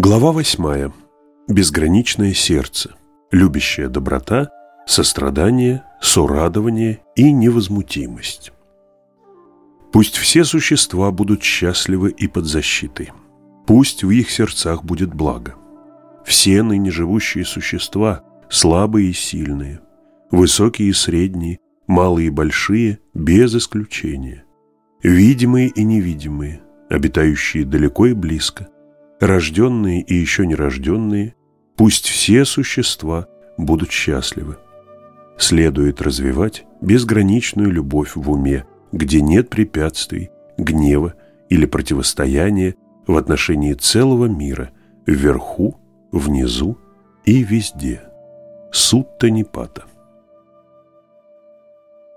Глава восьмая. Безграничное сердце. Любящая доброта, сострадание, сорадование и невозмутимость. Пусть все существа будут счастливы и под защитой. Пусть в их сердцах будет благо. Все ныне живущие существа, слабые и сильные, высокие и средние, малые и большие, без исключения, видимые и невидимые, обитающие далеко и близко, рожденные и еще нерожденные, пусть все существа будут счастливы. Следует развивать безграничную любовь в уме, где нет препятствий, гнева или противостояния в отношении целого мира, вверху, внизу и везде. Сутта Нипата.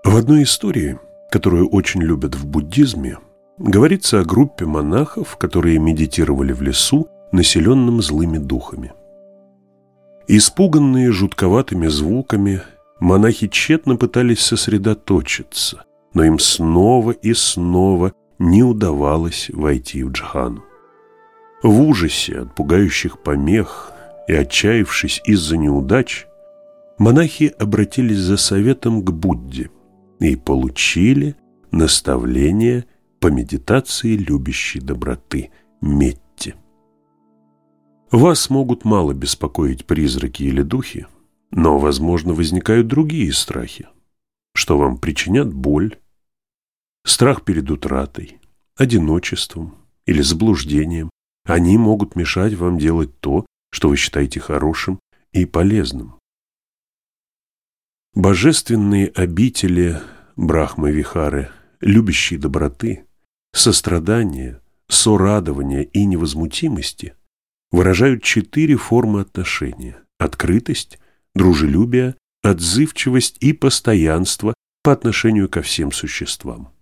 В одной истории, которую очень любят в буддизме, говорится о группе монахов, которые медитировали в лесу, населенном злыми духами. Испуганные жутковатыми звуками, монахи тщетно пытались сосредоточиться, но им снова и снова не удавалось войти в джхану. В ужасе от пугающих помех и отчаявшись из-за неудач, монахи обратились за советом к Будде – и получили наставление по медитации любящей доброты Метти. Вас могут мало беспокоить призраки или духи, но, возможно, возникают другие страхи, что вам причинят боль, страх перед утратой, одиночеством или заблуждением. Они могут мешать вам делать то, что вы считаете хорошим и полезным. Божественные обители Брахмы-Вихары, любящие доброты, сострадания, сорадования и невозмутимости, выражают четыре формы отношения – открытость, дружелюбие, отзывчивость и постоянство по отношению ко всем существам.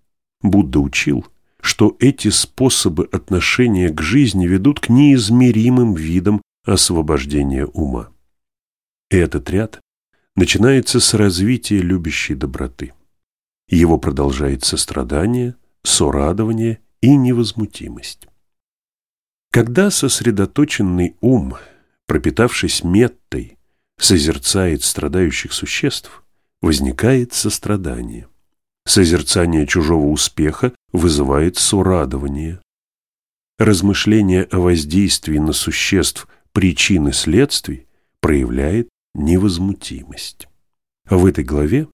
Будда учил, что эти способы отношения к жизни ведут к неизмеримым видам освобождения ума. Этот ряд начинается с развития любящей доброты. Его продолжает сострадание, сорадование и невозмутимость. Когда сосредоточенный ум, пропитавшись меттой, созерцает страдающих существ, возникает сострадание. Созерцание чужого успеха вызывает сорадование. Размышление о воздействии на существ причин и следствий проявляет невозмутимость. В этой главе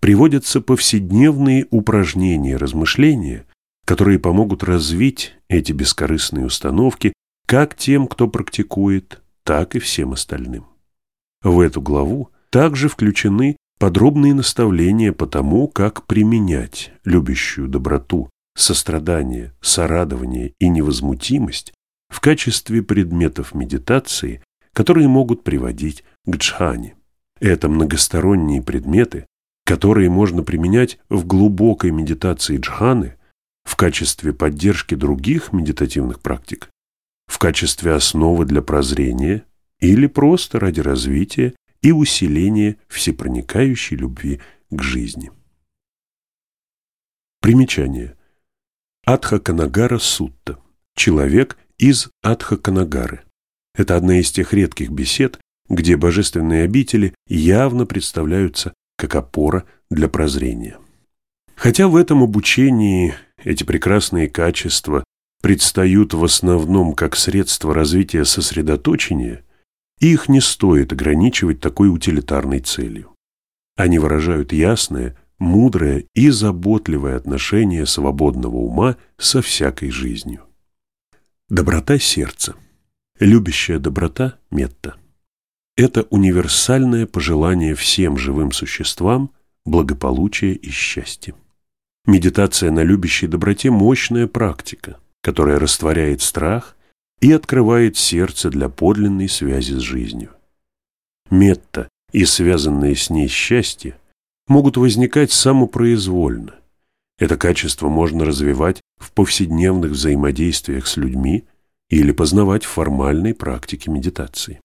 приводятся повседневные упражнения размышления, которые помогут развить эти бескорыстные установки как тем, кто практикует, так и всем остальным. В эту главу также включены подробные наставления по тому, как применять любящую доброту, сострадание, сорадование и невозмутимость в качестве предметов медитации, которые могут приводить к джхане. Это многосторонние предметы, которые можно применять в глубокой медитации джханы в качестве поддержки других медитативных практик, в качестве основы для прозрения или просто ради развития и усиления всепроникающей любви к жизни. Примечание. Адхаканагара Сутта. Человек из Адхаканагары. Это одна из тех редких бесед, где божественные обители явно представляются как опора для прозрения. Хотя в этом обучении эти прекрасные качества предстают в основном как средство развития сосредоточения, их не стоит ограничивать такой утилитарной целью. Они выражают ясное, мудрое и заботливое отношение свободного ума со всякой жизнью. Доброта сердца – Любящая доброта – метта. Это универсальное пожелание всем живым существам благополучия и счастья. Медитация на любящей доброте – мощная практика, которая растворяет страх и открывает сердце для подлинной связи с жизнью. Метта и связанные с ней счастье могут возникать самопроизвольно. Это качество можно развивать в повседневных взаимодействиях с людьми – или познавать в формальной практике медитации.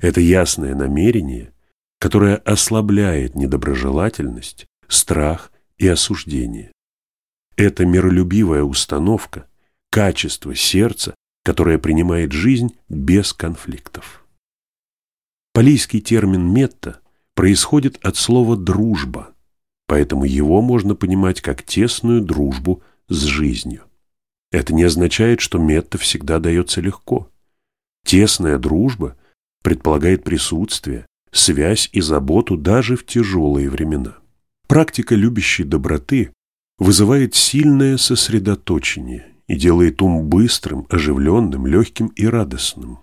Это ясное намерение, которое ослабляет недоброжелательность, страх и осуждение. Это миролюбивая установка, качество сердца, которая принимает жизнь без конфликтов. Палийский термин «метта» происходит от слова «дружба», поэтому его можно понимать как тесную дружбу с жизнью. Это не означает, что метта всегда дается легко. Тесная дружба предполагает присутствие, связь и заботу даже в тяжелые времена. Практика любящей доброты вызывает сильное сосредоточение и делает ум быстрым, оживленным, легким и радостным.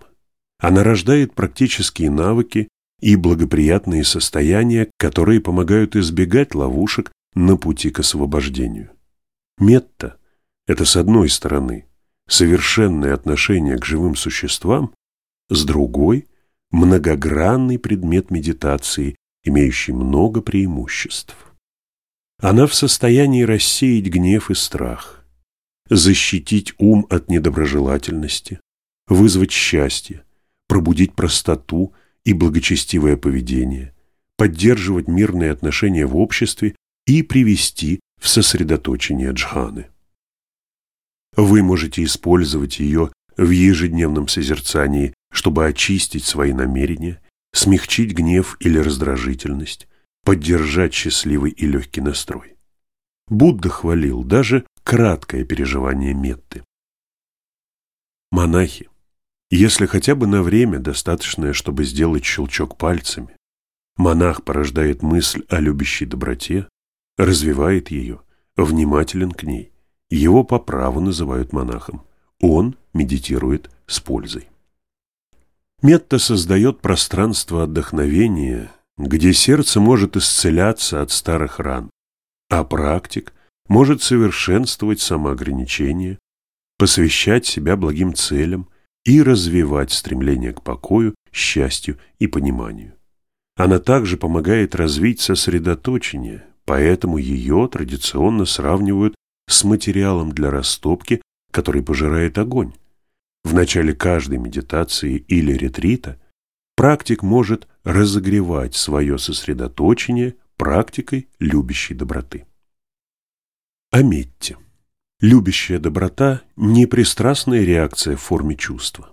Она рождает практические навыки и благоприятные состояния, которые помогают избегать ловушек на пути к освобождению. Метта – это, с одной стороны, совершенное отношение к живым существам, с другой – многогранный предмет медитации, имеющий много преимуществ. Она в состоянии рассеять гнев и страх, защитить ум от недоброжелательности, вызвать счастье, пробудить простоту и благочестивое поведение, поддерживать мирные отношения в обществе и привести в сосредоточение джханы. Вы можете использовать ее в ежедневном созерцании, чтобы очистить свои намерения, смягчить гнев или раздражительность, поддержать счастливый и легкий настрой. Будда хвалил даже краткое переживание метты. Монахи, если хотя бы на время, достаточное, чтобы сделать щелчок пальцами, монах порождает мысль о любящей доброте, развивает ее, внимателен к ней, его по праву называют монахом. Он медитирует с пользой. Метта создает пространство отдохновения, где сердце может исцеляться от старых ран, а практик может совершенствовать самоограничение, посвящать себя благим целям и развивать стремление к покою, счастью и пониманию. Она также помогает развить сосредоточение, поэтому ее традиционно сравнивают с материалом для растопки, который пожирает огонь. В начале каждой медитации или ретрита практик может разогревать свое сосредоточение практикой любящей доброты. Аметти. Любящая доброта – не пристрастная реакция в форме чувства.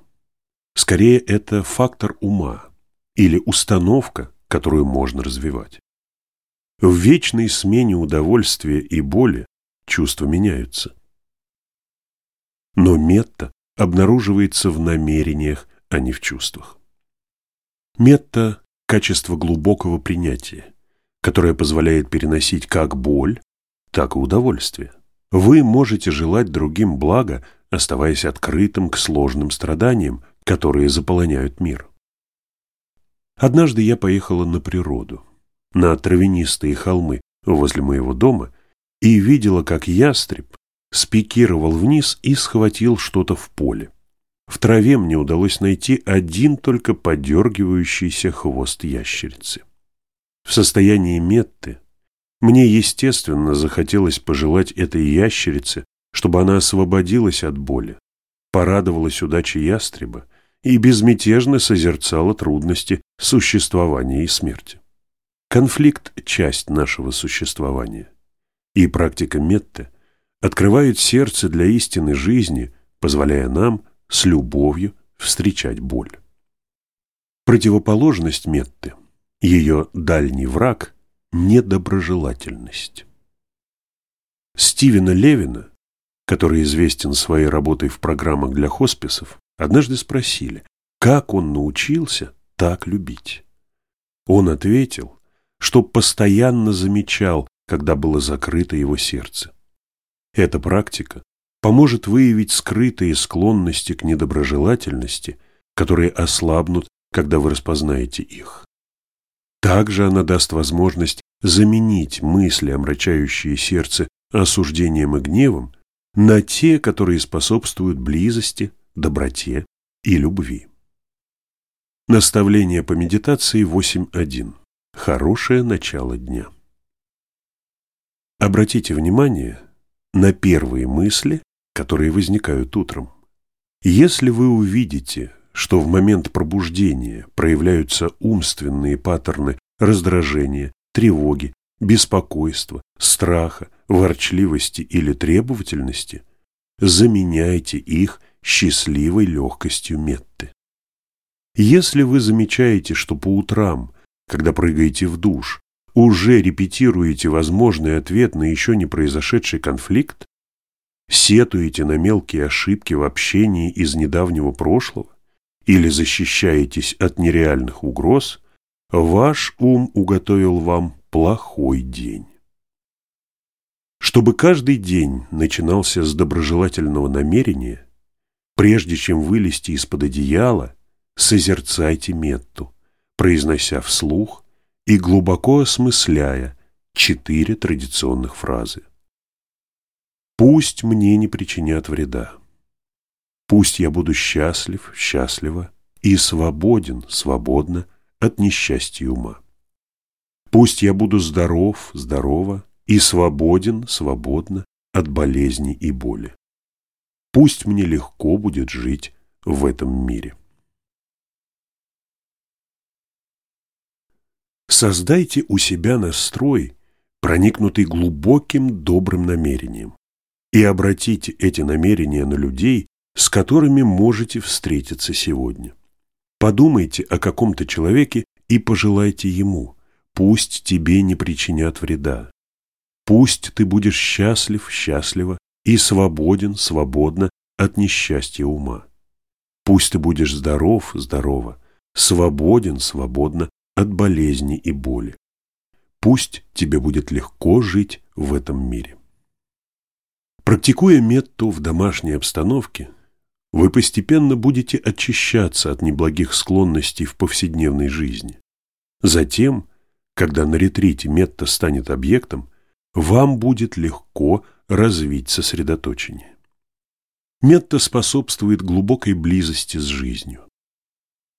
Скорее, это фактор ума или установка, которую можно развивать. В вечной смене удовольствия и боли чувства меняются. Но метта обнаруживается в намерениях, а не в чувствах. Метта – качество глубокого принятия, которое позволяет переносить как боль, так и удовольствие. Вы можете желать другим блага, оставаясь открытым к сложным страданиям, которые заполоняют мир. Однажды я поехала на природу, на травянистые холмы возле моего дома и видела, как ястреб спикировал вниз и схватил что-то в поле. В траве мне удалось найти один только подергивающийся хвост ящерицы. В состоянии метты мне, естественно, захотелось пожелать этой ящерице, чтобы она освободилась от боли, порадовалась удаче ястреба и безмятежно созерцала трудности существования и смерти. Конфликт – часть нашего существования. И практика метты открывает сердце для истины жизни, позволяя нам с любовью встречать боль. Противоположность метты, ее дальний враг – недоброжелательность. Стивена Левина, который известен своей работой в программах для хосписов, однажды спросили, как он научился так любить. Он ответил, что постоянно замечал, когда было закрыто его сердце. Эта практика поможет выявить скрытые склонности к недоброжелательности, которые ослабнут, когда вы распознаете их. Также она даст возможность заменить мысли, омрачающие сердце осуждением и гневом, на те, которые способствуют близости, доброте и любви. Наставление по медитации 8.1. Хорошее начало дня. Обратите внимание на первые мысли, которые возникают утром. Если вы увидите, что в момент пробуждения проявляются умственные паттерны раздражения, тревоги, беспокойства, страха, ворчливости или требовательности, заменяйте их счастливой легкостью метты. Если вы замечаете, что по утрам, когда прыгаете в душ, уже репетируете возможный ответ на еще не произошедший конфликт, сетуете на мелкие ошибки в общении из недавнего прошлого? Или защищаетесь от нереальных угроз, ваш ум уготовил вам плохой день. Чтобы каждый день начинался с доброжелательного намерения, прежде чем вылезти из-под одеяла, созерцайте метту, произнося вслух и глубоко осмысляя четыре традиционных фразы. Пусть мне не причинят вреда. Пусть я буду счастлив, счастлива и свободен, свободно от несчастья ума. Пусть я буду здоров, здорова и свободен, свободно от болезни и боли. Пусть мне легко будет жить в этом мире. Создайте у себя настрой, проникнутый глубоким добрым намерением и обратите эти намерения на людей, с которыми можете встретиться сегодня. Подумайте о каком-то человеке и пожелайте ему, пусть тебе не причинят вреда. Пусть ты будешь счастлив, счастлива и свободен, свободно от несчастья ума. Пусть ты будешь здоров, здорова, свободен, свободно от болезни и боли. Пусть тебе будет легко жить в этом мире. Практикуя метту в домашней обстановке, вы постепенно будете очищаться от неблагих склонностей в повседневной жизни. Затем, когда на ретрите метта станет объектом, вам будет легко развить сосредоточение. Метта способствует глубокой близости с жизнью.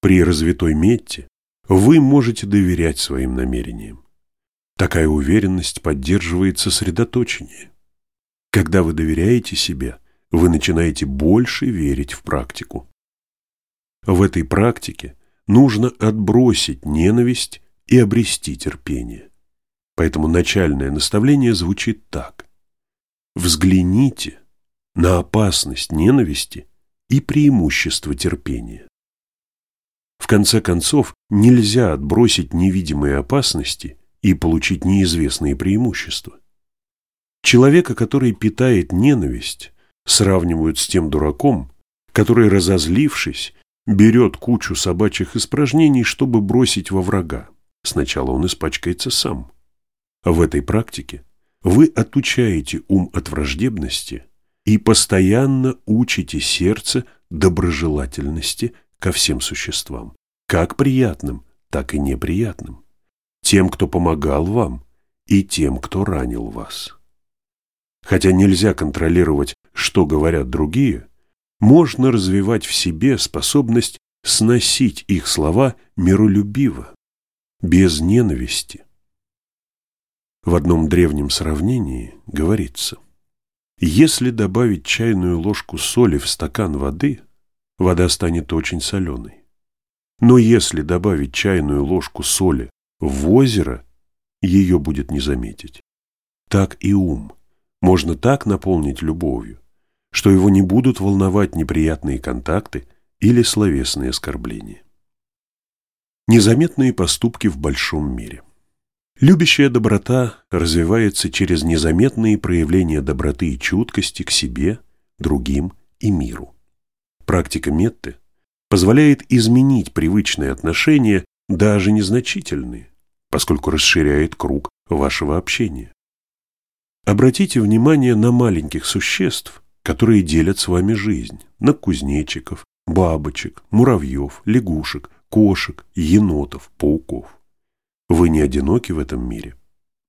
При развитой метте вы можете доверять своим намерениям. Такая уверенность поддерживает сосредоточение. Когда вы доверяете себе, вы начинаете больше верить в практику. В этой практике нужно отбросить ненависть и обрести терпение. Поэтому начальное наставление звучит так. Взгляните на опасность ненависти и преимущество терпения. В конце концов, нельзя отбросить невидимые опасности и получить неизвестные преимущества. Человека, который питает ненависть, сравнивают с тем дураком, который, разозлившись, берет кучу собачьих испражнений, чтобы бросить во врага. Сначала он испачкается сам. В этой практике вы отучаете ум от враждебности и постоянно учите сердце доброжелательности ко всем существам, как приятным, так и неприятным, тем, кто помогал вам, и тем, кто ранил вас. Хотя нельзя контролировать, что говорят другие, можно развивать в себе способность сносить их слова миролюбиво, без ненависти. В одном древнем сравнении говорится, если добавить чайную ложку соли в стакан воды, вода станет очень соленой. Но если добавить чайную ложку соли в озеро, ее будет не заметить. Так и ум можно так наполнить любовью, что его не будут волновать неприятные контакты или словесные оскорбления. Незаметные поступки в большом мире. Любящая доброта развивается через незаметные проявления доброты и чуткости к себе, другим и миру. Практика Метты позволяет изменить привычные отношения, даже незначительные, поскольку расширяет круг вашего общения. Обратите внимание на маленьких существ, которые делят с вами жизнь, на кузнечиков, бабочек, муравьев, лягушек, кошек, енотов, пауков. Вы не одиноки в этом мире.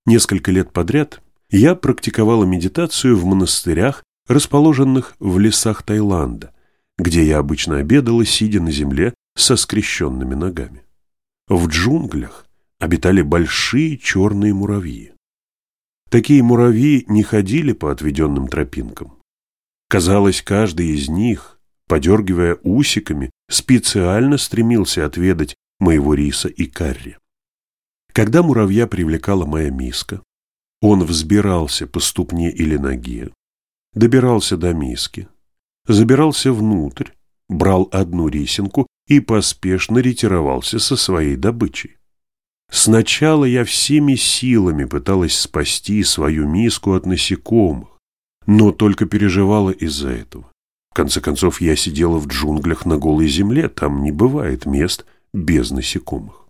Несколько лет подряд я практиковала медитацию в монастырях, расположенных в лесах Таиланда, где я обычно обедала, сидя на земле со скрещенными ногами. В джунглях обитали большие черные муравьи. Такие муравьи не ходили по отведенным тропинкам. Казалось, каждый из них, подергивая усиками, специально стремился отведать моего риса и карри. Когда муравья привлекала моя миска, он взбирался по ступне или ноге, добирался до миски, забирался внутрь, брал одну рисинку и поспешно ретировался со своей добычей. Сначала я всеми силами пыталась спасти свою миску от насекомых, но только переживала из-за этого. В конце концов, я сидела в джунглях на голой земле, там не бывает мест без насекомых.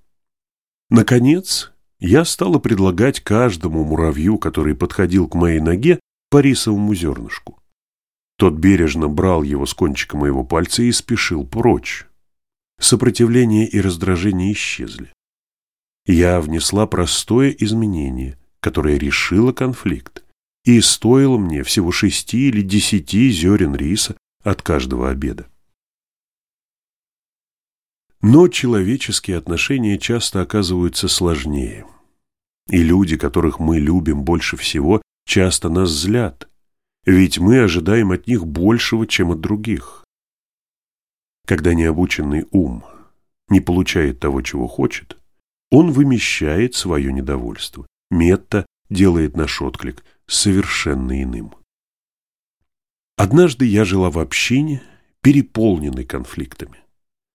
Наконец, я стала предлагать каждому муравью, который подходил к моей ноге, по рисовому зернышку. Тот бережно брал его с кончика моего пальца и спешил прочь. Сопротивление и раздражение исчезли. Я внесла простое изменение, которое решило конфликт, и стоило мне всего шести или десяти зерен риса от каждого обеда. Но человеческие отношения часто оказываются сложнее. И люди, которых мы любим больше всего, часто нас злят, ведь мы ожидаем от них большего, чем от других. Когда необученный ум не получает того, чего хочет, он вымещает свое недовольство. Метта делает наш отклик совершенно иным. Однажды я жила в общине, переполненной конфликтами.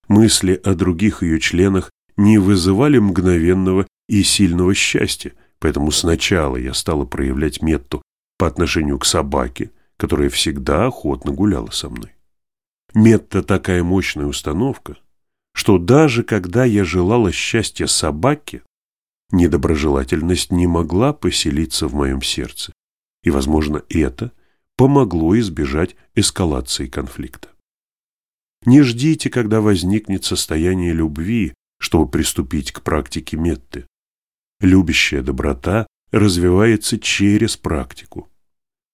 Мысли о других ее членах не вызывали мгновенного и сильного счастья, поэтому сначала я стала проявлять Метту по отношению к собаке, которая всегда охотно гуляла со мной. Метта такая мощная установка, что даже когда я желала счастья собаке, недоброжелательность не могла поселиться в моем сердце, и, возможно, это помогло избежать эскалации конфликта. Не ждите, когда возникнет состояние любви, чтобы приступить к практике метты. Любящая доброта развивается через практику.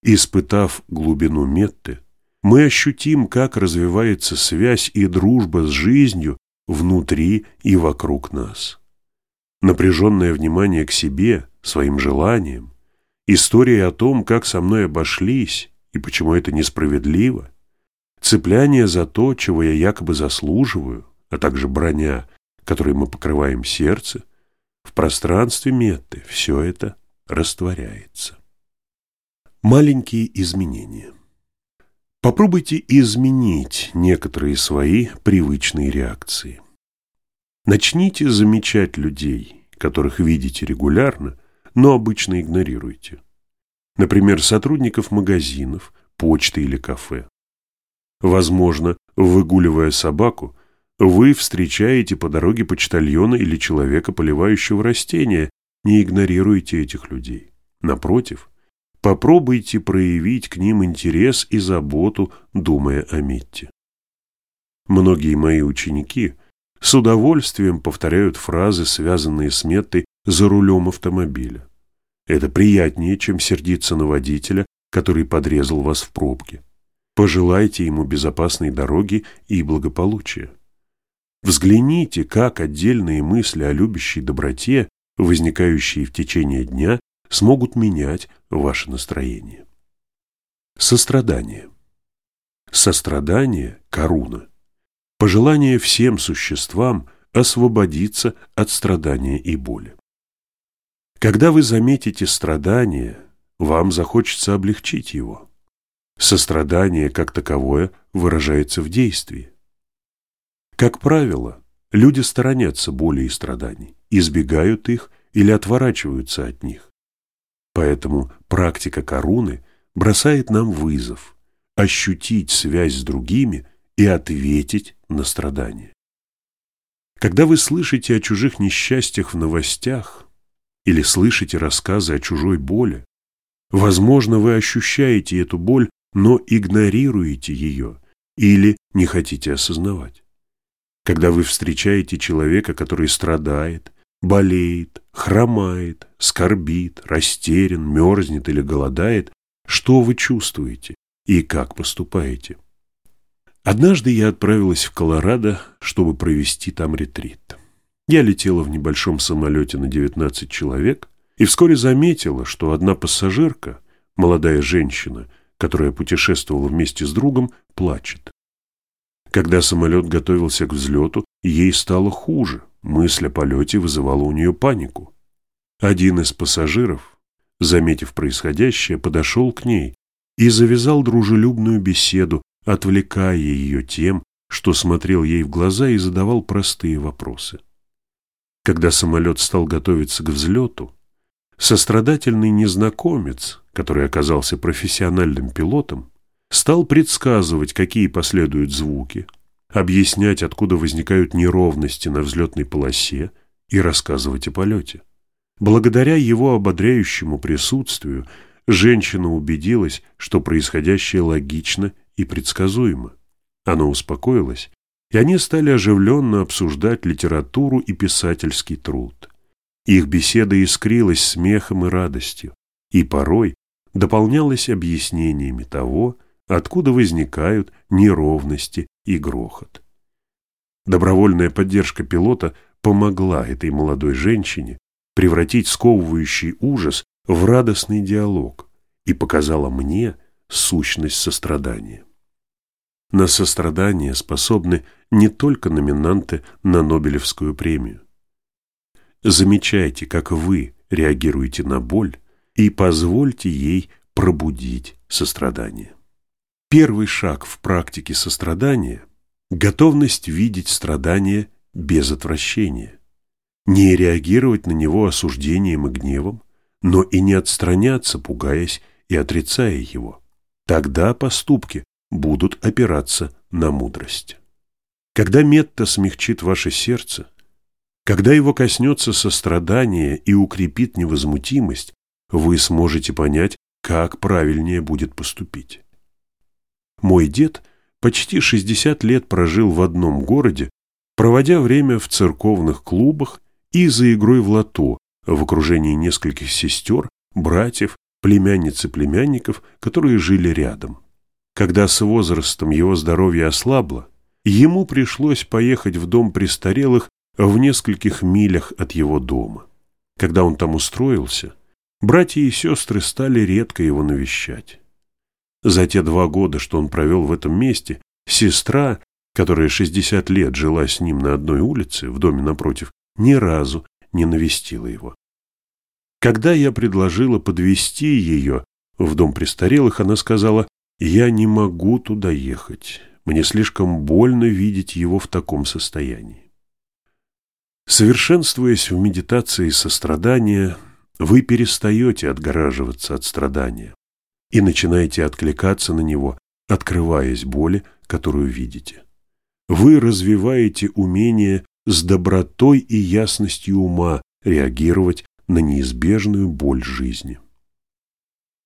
Испытав глубину метты, мы ощутим, как развивается связь и дружба с жизнью внутри и вокруг нас. Напряженное внимание к себе, своим желаниям, история о том, как со мной обошлись и почему это несправедливо – цепляние за то, чего я якобы заслуживаю, а также броня, которой мы покрываем сердце, в пространстве метты все это растворяется. Маленькие изменения. Попробуйте изменить некоторые свои привычные реакции. Начните замечать людей, которых видите регулярно, но обычно игнорируете. Например, сотрудников магазинов, почты или кафе. Возможно, выгуливая собаку, вы встречаете по дороге почтальона или человека, поливающего растения. Не игнорируйте этих людей. Напротив, попробуйте проявить к ним интерес и заботу, думая о Митте. Многие мои ученики с удовольствием повторяют фразы, связанные с Меттой за рулем автомобиля. Это приятнее, чем сердиться на водителя, который подрезал вас в пробке. Пожелайте ему безопасной дороги и благополучия. Взгляните, как отдельные мысли о любящей доброте, возникающие в течение дня, смогут менять ваше настроение. Сострадание. Сострадание – коруна. Пожелание всем существам освободиться от страдания и боли. Когда вы заметите страдание, вам захочется облегчить его. Сострадание как таковое выражается в действии. Как правило, люди сторонятся боли и страданий, избегают их или отворачиваются от них. Поэтому практика коруны бросает нам вызов ощутить связь с другими и ответить на страдания. Когда вы слышите о чужих несчастьях в новостях или слышите рассказы о чужой боли, возможно, вы ощущаете эту боль но игнорируете ее или не хотите осознавать. Когда вы встречаете человека, который страдает, болеет, хромает, скорбит, растерян, мерзнет или голодает, что вы чувствуете и как поступаете? Однажды я отправилась в Колорадо, чтобы провести там ретрит. Я летела в небольшом самолете на 19 человек и вскоре заметила, что одна пассажирка, молодая женщина, которая путешествовала вместе с другом, плачет. Когда самолет готовился к взлету, ей стало хуже. Мысль о полете вызывала у нее панику. Один из пассажиров, заметив происходящее, подошел к ней и завязал дружелюбную беседу, отвлекая ее тем, что смотрел ей в глаза и задавал простые вопросы. Когда самолет стал готовиться к взлету, сострадательный незнакомец, который оказался профессиональным пилотом, стал предсказывать, какие последуют звуки, объяснять, откуда возникают неровности на взлетной полосе и рассказывать о полете. Благодаря его ободряющему присутствию женщина убедилась, что происходящее логично и предсказуемо. Она успокоилась, и они стали оживленно обсуждать литературу и писательский труд. Их беседа искрилась смехом и радостью, и порой дополнялась объяснениями того, откуда возникают неровности и грохот. Добровольная поддержка пилота помогла этой молодой женщине превратить сковывающий ужас в радостный диалог и показала мне сущность сострадания. На сострадание способны не только номинанты на Нобелевскую премию. Замечайте, как вы реагируете на боль, и позвольте ей пробудить сострадание. Первый шаг в практике сострадания – готовность видеть страдание без отвращения, не реагировать на него осуждением и гневом, но и не отстраняться, пугаясь и отрицая его. Тогда поступки будут опираться на мудрость. Когда метта смягчит ваше сердце, когда его коснется сострадание и укрепит невозмутимость, вы сможете понять, как правильнее будет поступить. Мой дед почти 60 лет прожил в одном городе, проводя время в церковных клубах и за игрой в лото в окружении нескольких сестер, братьев, племянниц и племянников, которые жили рядом. Когда с возрастом его здоровье ослабло, ему пришлось поехать в дом престарелых в нескольких милях от его дома. Когда он там устроился, братья и сестры стали редко его навещать. За те два года, что он провел в этом месте, сестра, которая 60 лет жила с ним на одной улице, в доме напротив, ни разу не навестила его. Когда я предложила подвести ее в дом престарелых, она сказала, «Я не могу туда ехать. Мне слишком больно видеть его в таком состоянии». Совершенствуясь в медитации сострадания, вы перестаете отгораживаться от страдания и начинаете откликаться на него, открываясь боли, которую видите. Вы развиваете умение с добротой и ясностью ума реагировать на неизбежную боль жизни.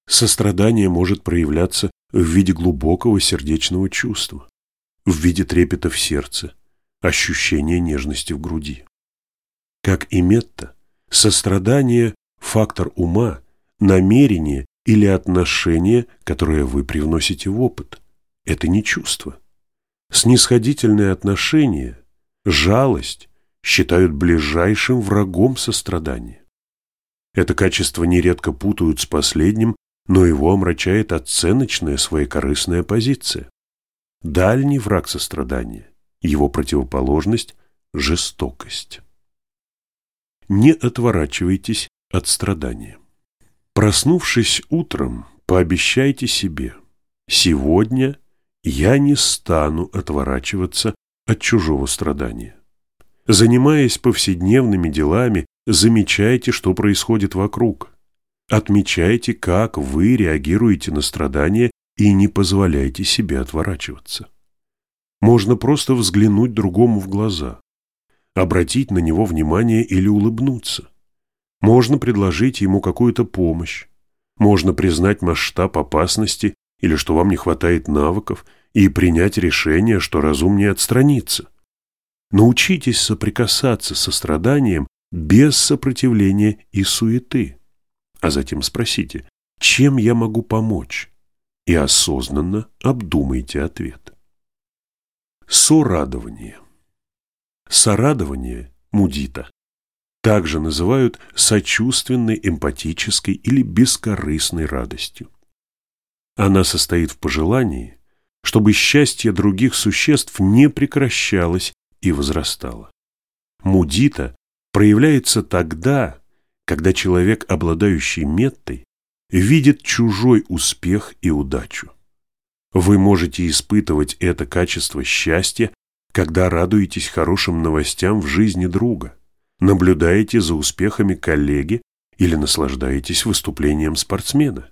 Сострадание может проявляться в виде глубокого сердечного чувства, в виде трепета в сердце, ощущения нежности в груди. Как и метта, сострадание – фактор ума, намерение или отношение, которое вы привносите в опыт. Это не чувство. Снисходительное отношение, жалость считают ближайшим врагом сострадания. Это качество нередко путают с последним, но его омрачает оценочная своекорыстная позиция. Дальний враг сострадания, его противоположность – жестокость. Не отворачивайтесь от страдания. Проснувшись утром, пообещайте себе, сегодня я не стану отворачиваться от чужого страдания. Занимаясь повседневными делами, замечайте, что происходит вокруг. Отмечайте, как вы реагируете на страдания и не позволяйте себе отворачиваться. Можно просто взглянуть другому в глаза, обратить на него внимание или улыбнуться. Можно предложить ему какую-то помощь. Можно признать масштаб опасности или что вам не хватает навыков и принять решение, что разумнее отстраниться. Научитесь соприкасаться со страданием без сопротивления и суеты. А затем спросите, чем я могу помочь? И осознанно обдумайте ответ. Сорадование. Сорадование – мудита также называют сочувственной, эмпатической или бескорыстной радостью. Она состоит в пожелании, чтобы счастье других существ не прекращалось и возрастало. Мудита проявляется тогда, когда человек, обладающий меттой, видит чужой успех и удачу. Вы можете испытывать это качество счастья, когда радуетесь хорошим новостям в жизни друга, наблюдаете за успехами коллеги или наслаждаетесь выступлением спортсмена.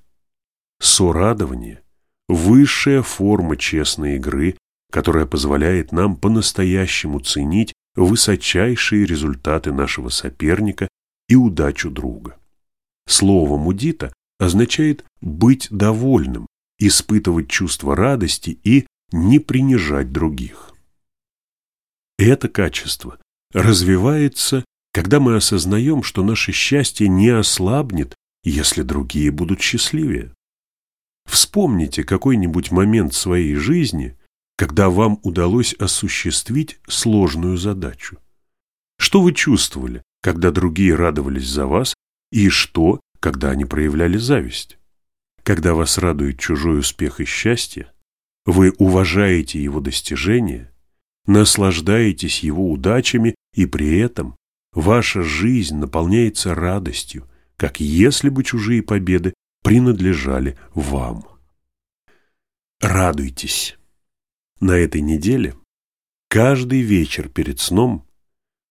Сорадование – высшая форма честной игры, которая позволяет нам по-настоящему ценить высочайшие результаты нашего соперника и удачу друга. Слово «мудита» означает быть довольным, испытывать чувство радости и не принижать других. Это качество развивается, когда мы осознаем, что наше счастье не ослабнет, если другие будут счастливее. Вспомните какой-нибудь момент своей жизни, когда вам удалось осуществить сложную задачу. Что вы чувствовали, когда другие радовались за вас, и что, когда они проявляли зависть? Когда вас радует чужой успех и счастье, вы уважаете его достижения, наслаждаетесь его удачами, и при этом ваша жизнь наполняется радостью, как если бы чужие победы принадлежали вам. Радуйтесь. На этой неделе каждый вечер перед сном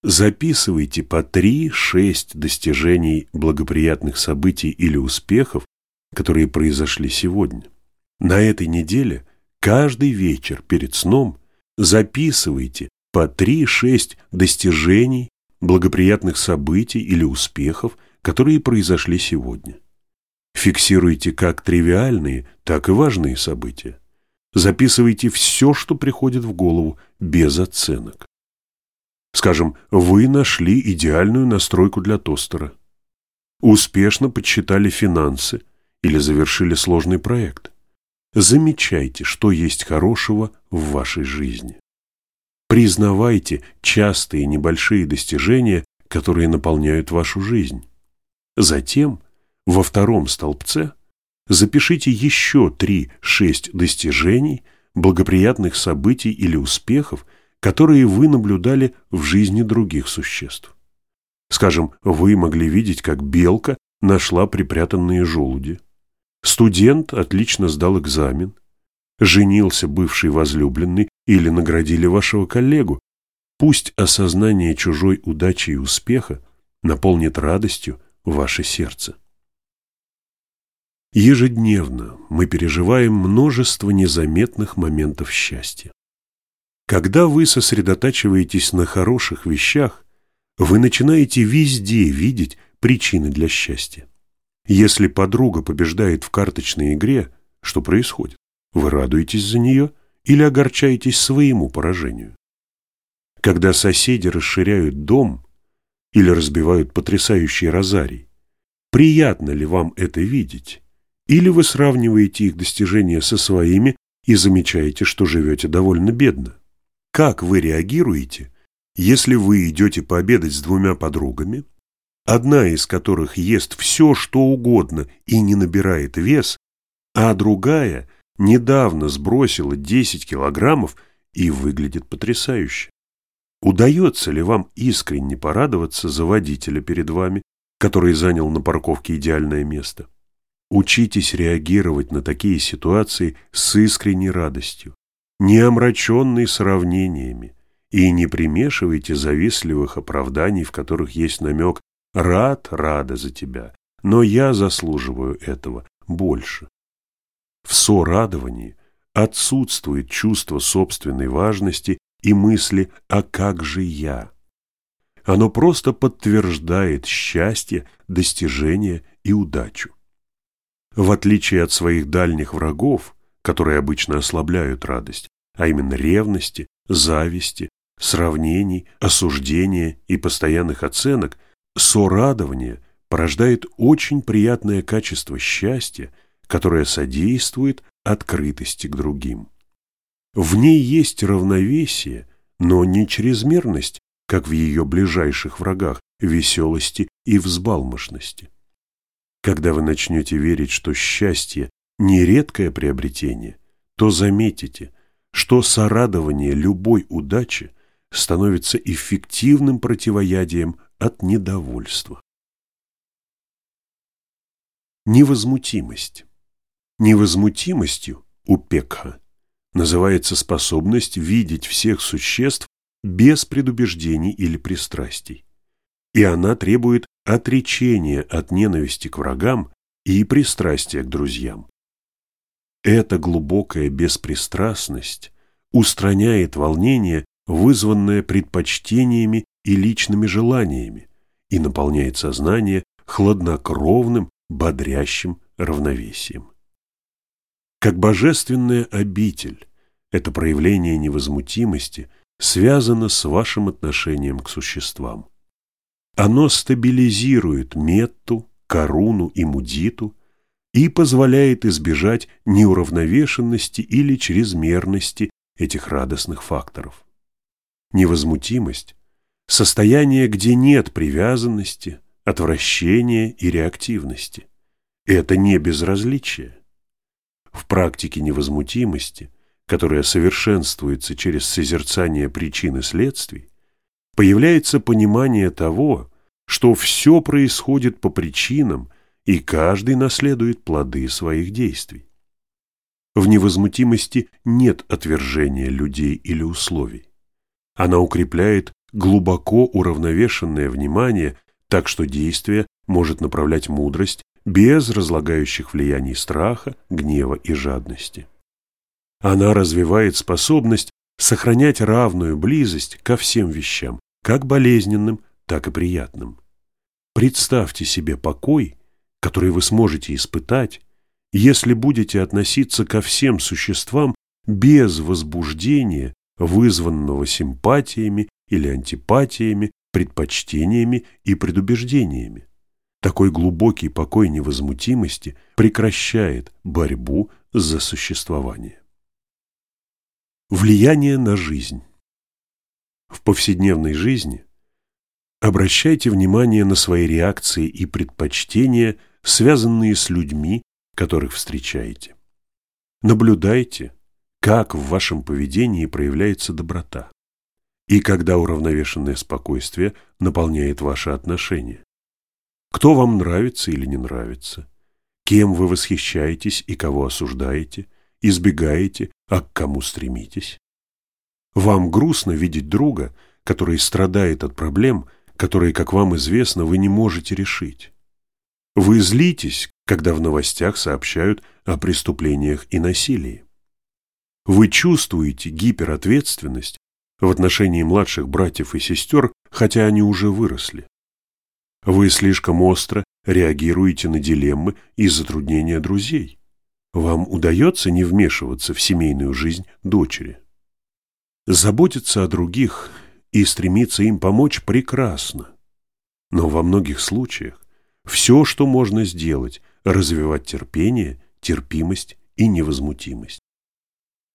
записывайте по 3-6 достижений благоприятных событий или успехов, которые произошли сегодня. На этой неделе каждый вечер перед сном записывайте по 3-6 достижений, благоприятных событий или успехов, которые произошли сегодня. Фиксируйте как тривиальные, так и важные события. Записывайте все, что приходит в голову, без оценок. Скажем, вы нашли идеальную настройку для тостера. Успешно подсчитали финансы или завершили сложный проект. Замечайте, что есть хорошего в вашей жизни. Признавайте частые небольшие достижения, которые наполняют вашу жизнь. Затем, во втором столбце, запишите еще 3-6 достижений, благоприятных событий или успехов, которые вы наблюдали в жизни других существ. Скажем, вы могли видеть, как белка нашла припрятанные желуди. Студент отлично сдал экзамен. Женился бывший возлюбленный или наградили вашего коллегу. Пусть осознание чужой удачи и успеха наполнит радостью ваше сердце. Ежедневно мы переживаем множество незаметных моментов счастья. Когда вы сосредотачиваетесь на хороших вещах, вы начинаете везде видеть причины для счастья. Если подруга побеждает в карточной игре, что происходит? Вы радуетесь за нее или огорчаетесь своему поражению? Когда соседи расширяют дом или разбивают потрясающий розарий, приятно ли вам это видеть? Или вы сравниваете их достижения со своими и замечаете, что живете довольно бедно? Как вы реагируете, если вы идете пообедать с двумя подругами, одна из которых ест все, что угодно и не набирает вес, а другая недавно сбросила 10 килограммов и выглядит потрясающе? Удается ли вам искренне порадоваться за водителя перед вами, который занял на парковке идеальное место? Учитесь реагировать на такие ситуации с искренней радостью, не омраченной сравнениями, и не примешивайте завистливых оправданий, в которых есть намек «рад, рада за тебя, но я заслуживаю этого больше». В сорадовании отсутствует чувство собственной важности и мысли «а как же я?». Оно просто подтверждает счастье, достижение и удачу. В отличие от своих дальних врагов, которые обычно ослабляют радость, а именно ревности, зависти, сравнений, осуждения и постоянных оценок, сорадование порождает очень приятное качество счастья, которое содействует открытости к другим. В ней есть равновесие, но не чрезмерность, как в ее ближайших врагах, веселости и взбалмошности. Когда вы начнете верить, что счастье – не редкое приобретение, то заметите, что сорадование любой удачи становится эффективным противоядием от недовольства. Невозмутимость. Невозмутимостью у Пекха называется способность видеть всех существ без предубеждений или пристрастий. И она требует отречения от ненависти к врагам и пристрастия к друзьям. Эта глубокая беспристрастность устраняет волнение, вызванное предпочтениями и личными желаниями, и наполняет сознание хладнокровным, бодрящим равновесием. Как божественная обитель, это проявление невозмутимости связано с вашим отношением к существам. Оно стабилизирует метту, коруну и мудиту и позволяет избежать неуравновешенности или чрезмерности этих радостных факторов. Невозмутимость – состояние, где нет привязанности, отвращения и реактивности. Это не безразличие. В практике невозмутимости, которая совершенствуется через созерцание причин и следствий, появляется понимание того, что все происходит по причинам, и каждый наследует плоды своих действий. В невозмутимости нет отвержения людей или условий. Она укрепляет глубоко уравновешенное внимание, так что действие может направлять мудрость без разлагающих влияний страха, гнева и жадности. Она развивает способность сохранять равную близость ко всем вещам, как болезненным, так и приятным. Представьте себе покой, который вы сможете испытать, если будете относиться ко всем существам без возбуждения, вызванного симпатиями или антипатиями, предпочтениями и предубеждениями. Такой глубокий покой невозмутимости прекращает борьбу за существование. Влияние на жизнь. В повседневной жизни обращайте внимание на свои реакции и предпочтения, связанные с людьми, которых встречаете. Наблюдайте, как в вашем поведении проявляется доброта и когда уравновешенное спокойствие наполняет ваши отношения. Кто вам нравится или не нравится, кем вы восхищаетесь и кого осуждаете, избегаете, а к кому стремитесь. Вам грустно видеть друга, который страдает от проблем, которые, как вам известно, вы не можете решить. Вы злитесь, когда в новостях сообщают о преступлениях и насилии. Вы чувствуете гиперответственность в отношении младших братьев и сестер, хотя они уже выросли. Вы слишком остро реагируете на дилеммы и затруднения друзей. Вам удается не вмешиваться в семейную жизнь дочери. Заботиться о других и стремиться им помочь прекрасно. Но во многих случаях все, что можно сделать, развивать терпение, терпимость и невозмутимость.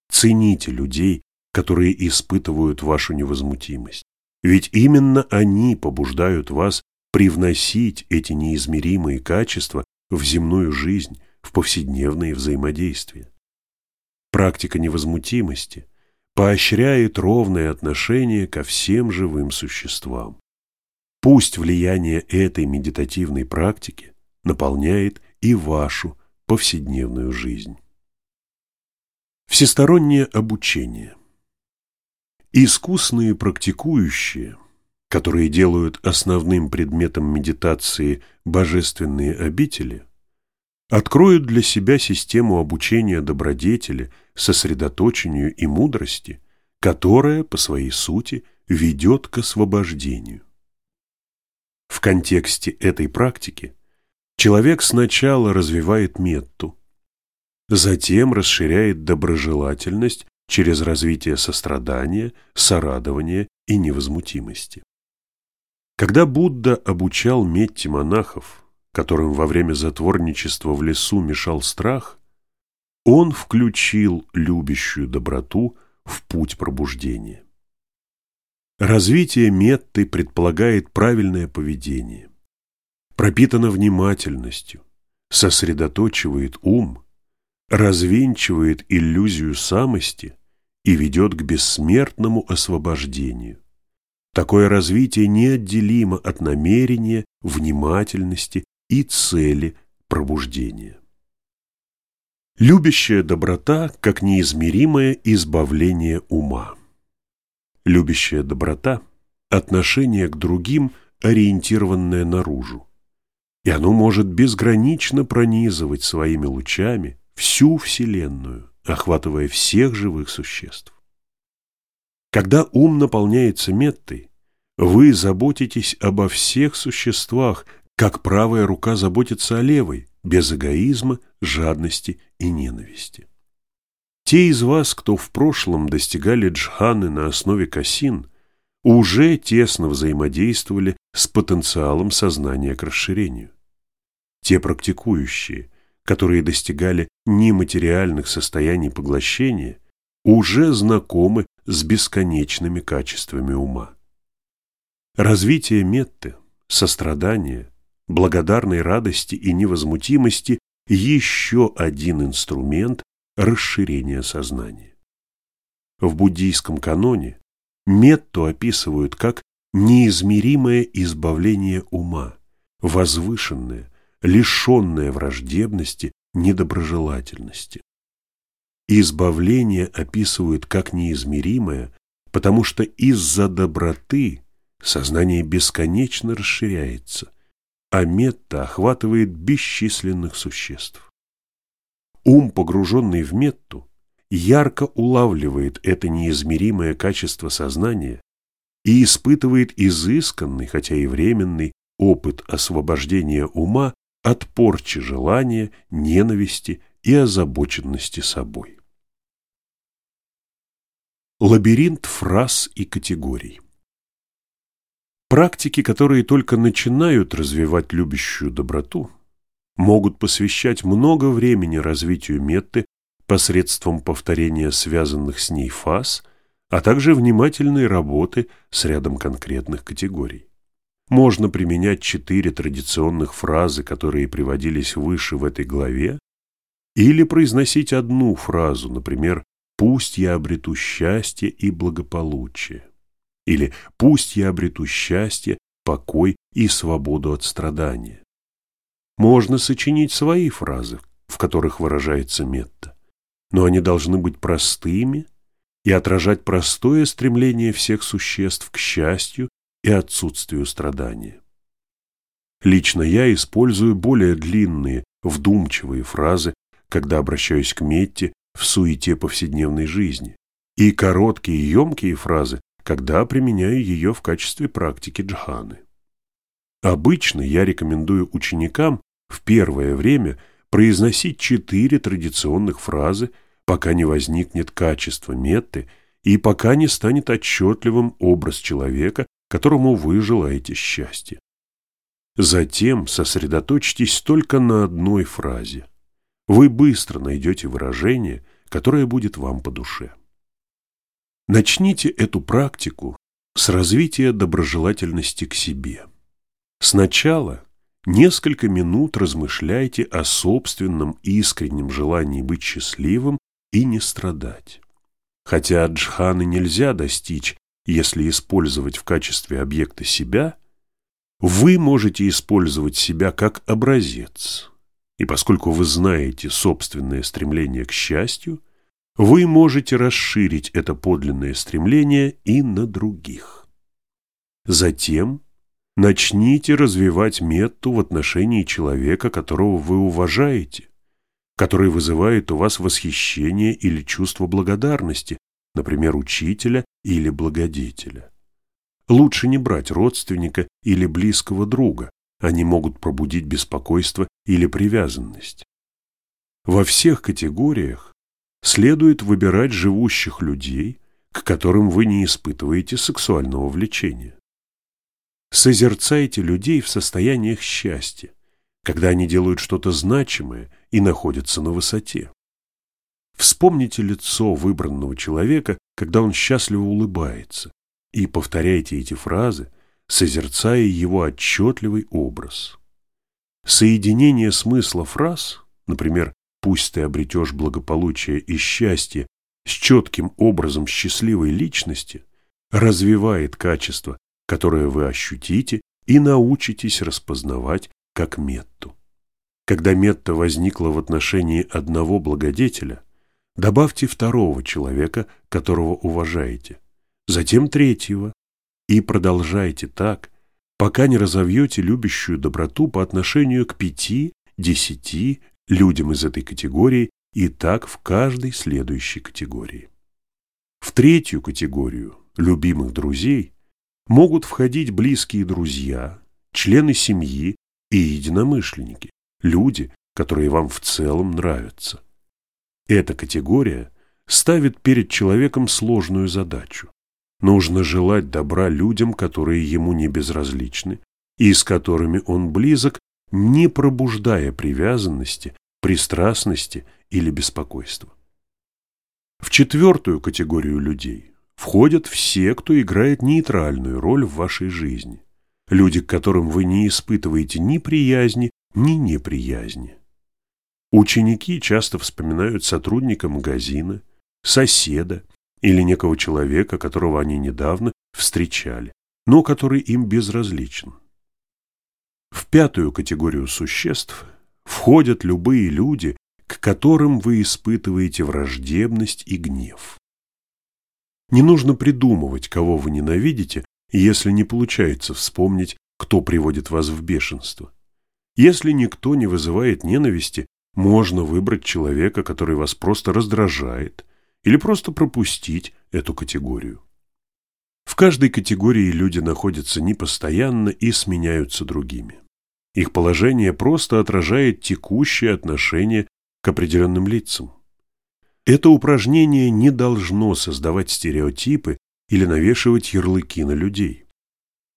Цените людей, которые испытывают вашу невозмутимость. Ведь именно они побуждают вас привносить эти неизмеримые качества в земную жизнь, в повседневные взаимодействия. Практика невозмутимости поощряет ровное отношение ко всем живым существам. Пусть влияние этой медитативной практики наполняет и вашу повседневную жизнь. Всестороннее обучение. Искусные практикующие – которые делают основным предметом медитации божественные обители, откроют для себя систему обучения добродетели, сосредоточению и мудрости, которая, по своей сути, ведет к освобождению. В контексте этой практики человек сначала развивает метту, затем расширяет доброжелательность через развитие сострадания, сорадования и невозмутимости. Когда Будда обучал Метти монахов, которым во время затворничества в лесу мешал страх, он включил любящую доброту в путь пробуждения. Развитие метты предполагает правильное поведение, пропитано внимательностью, сосредоточивает ум, развенчивает иллюзию самости и ведет к бессмертному освобождению. Такое развитие неотделимо от намерения, внимательности и цели пробуждения. Любящая доброта как неизмеримое избавление ума. Любящая доброта – отношение к другим, ориентированное наружу. И оно может безгранично пронизывать своими лучами всю Вселенную, охватывая всех живых существ. Когда ум наполняется меттой, вы заботитесь обо всех существах, как правая рука заботится о левой, без эгоизма, жадности и ненависти. Те из вас, кто в прошлом достигали джханы на основе касин, уже тесно взаимодействовали с потенциалом сознания к расширению. Те практикующие, которые достигали нематериальных состояний поглощения, уже знакомы с бесконечными качествами ума. Развитие метты, сострадания, благодарной радости и невозмутимости – еще один инструмент расширения сознания. В буддийском каноне метту описывают как неизмеримое избавление ума, возвышенное, лишенное враждебности, недоброжелательности. Избавление описывают как неизмеримое, потому что из-за доброты сознание бесконечно расширяется, а метта охватывает бесчисленных существ. Ум, погруженный в метту, ярко улавливает это неизмеримое качество сознания и испытывает изысканный, хотя и временный, опыт освобождения ума от порчи желания, ненависти и озабоченности собой. Лабиринт фраз и категорий Практики, которые только начинают развивать любящую доброту, могут посвящать много времени развитию метты посредством повторения связанных с ней фаз, а также внимательной работы с рядом конкретных категорий. Можно применять четыре традиционных фразы, которые приводились выше в этой главе, или произносить одну фразу, например, «Пусть я обрету счастье и благополучие». Или «Пусть я обрету счастье, покой и свободу от страдания». Можно сочинить свои фразы, в которых выражается метта, но они должны быть простыми и отражать простое стремление всех существ к счастью и отсутствию страдания. Лично я использую более длинные, вдумчивые фразы, когда обращаюсь к Метте в суете повседневной жизни, и короткие и емкие фразы, когда применяю ее в качестве практики джханы. Обычно я рекомендую ученикам в первое время произносить четыре традиционных фразы, пока не возникнет качество метты и пока не станет отчетливым образ человека, которому вы желаете счастья. Затем сосредоточьтесь только на одной фразе. Вы быстро найдете выражение, которое будет вам по душе. Начните эту практику с развития доброжелательности к себе. Сначала несколько минут размышляйте о собственном искреннем желании быть счастливым и не страдать. Хотя джханы нельзя достичь, если использовать в качестве объекта себя, вы можете использовать себя как образец. И поскольку вы знаете собственное стремление к счастью, вы можете расширить это подлинное стремление и на других. Затем начните развивать метту в отношении человека, которого вы уважаете, который вызывает у вас восхищение или чувство благодарности, например, учителя или благодетеля. Лучше не брать родственника или близкого друга, они могут пробудить беспокойство или привязанность. Во всех категориях следует выбирать живущих людей, к которым вы не испытываете сексуального влечения. Созерцайте людей в состояниях счастья, когда они делают что-то значимое и находятся на высоте. Вспомните лицо выбранного человека, когда он счастливо улыбается, и повторяйте эти фразы, созерцая его отчетливый образ. Соединение смысла фраз, например, пусть ты обретешь благополучие и счастье с четким образом счастливой личности, развивает качество, которое вы ощутите и научитесь распознавать как метту. Когда метта возникла в отношении одного благодетеля, добавьте второго человека, которого уважаете, затем третьего, и продолжайте так, пока не разовьете любящую доброту по отношению к пяти, десяти людям из этой категории и так в каждой следующей категории. В третью категорию любимых друзей могут входить близкие друзья, члены семьи и единомышленники, люди, которые вам в целом нравятся. Эта категория ставит перед человеком сложную задачу. Нужно желать добра людям, которые ему не безразличны, и с которыми он близок, не пробуждая привязанности, пристрастности или беспокойства. В четвертую категорию людей входят все, кто играет нейтральную роль в вашей жизни. Люди, к которым вы не испытываете ни приязни, ни неприязни. Ученики часто вспоминают сотрудника магазина, соседа или некого человека, которого они недавно встречали, но который им безразличен. В пятую категорию существ входят любые люди, к которым вы испытываете враждебность и гнев. Не нужно придумывать, кого вы ненавидите, если не получается вспомнить, кто приводит вас в бешенство. Если никто не вызывает ненависти, можно выбрать человека, который вас просто раздражает, или просто пропустить эту категорию. В каждой категории люди находятся непостоянно и сменяются другими. Их положение просто отражает текущее отношение к определенным лицам. Это упражнение не должно создавать стереотипы или навешивать ярлыки на людей.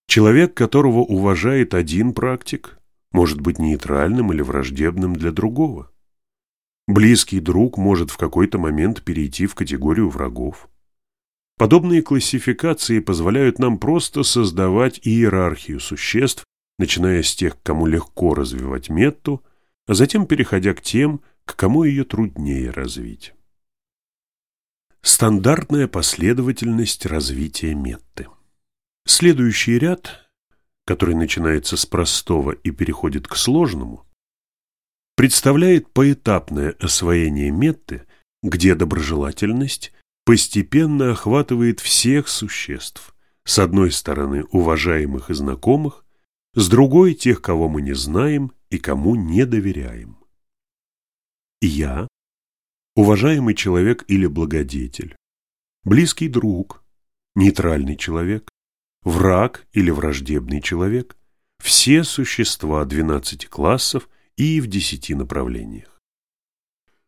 Человек, которого уважает один практик, может быть нейтральным или враждебным для другого. Близкий друг может в какой-то момент перейти в категорию врагов. Подобные классификации позволяют нам просто создавать иерархию существ, начиная с тех, кому легко развивать метту, а затем переходя к тем, к кому ее труднее развить. Стандартная последовательность развития метты. Следующий ряд, который начинается с простого и переходит к сложному, представляет поэтапное освоение метты, где доброжелательность постепенно охватывает всех существ, с одной стороны уважаемых и знакомых, с другой тех, кого мы не знаем и кому не доверяем. Я, уважаемый человек или благодетель, близкий друг, нейтральный человек, враг или враждебный человек, все существа 12 классов и в десяти направлениях.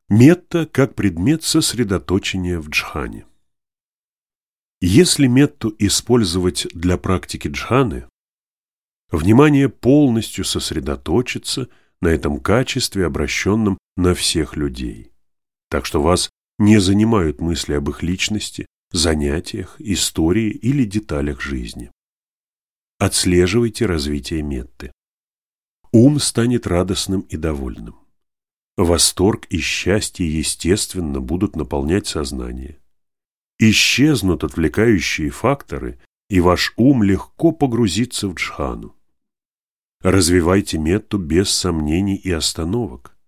Метта как предмет сосредоточения в джхане. Если метту использовать для практики джханы, внимание полностью сосредоточится на этом качестве, обращенном на всех людей. Так что вас не занимают мысли об их личности, занятиях, истории или деталях жизни. Отслеживайте развитие метты. Ум станет радостным и довольным. Восторг и счастье, естественно, будут наполнять сознание. Исчезнут отвлекающие факторы, и ваш ум легко погрузится в джхану. Развивайте метту без сомнений и остановок.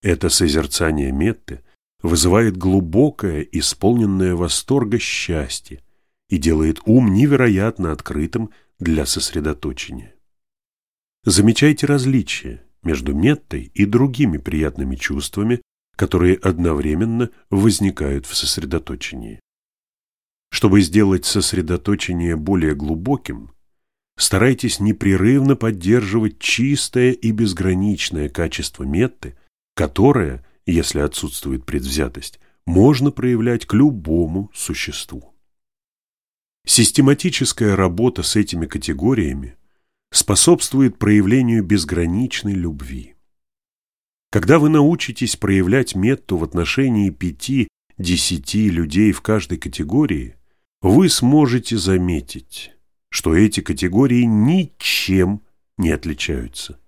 Это созерцание метты вызывает глубокое, исполненное восторга счастье и делает ум невероятно открытым для сосредоточения. Замечайте различия между меттой и другими приятными чувствами, которые одновременно возникают в сосредоточении. Чтобы сделать сосредоточение более глубоким, старайтесь непрерывно поддерживать чистое и безграничное качество метты, которое, если отсутствует предвзятость, можно проявлять к любому существу. Систематическая работа с этими категориями способствует проявлению безграничной любви. Когда вы научитесь проявлять метту в отношении пяти-десяти людей в каждой категории, вы сможете заметить, что эти категории ничем не отличаются.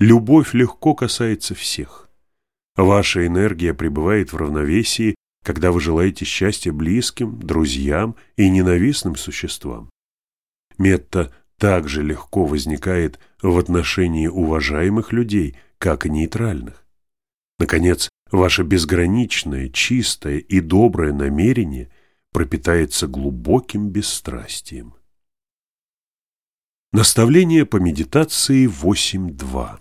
Любовь легко касается всех. Ваша энергия пребывает в равновесии, когда вы желаете счастья близким, друзьям и ненавистным существам. Метта так же легко возникает в отношении уважаемых людей, как и нейтральных. Наконец, ваше безграничное, чистое и доброе намерение пропитается глубоким бесстрастием. Наставление по медитации 8.2.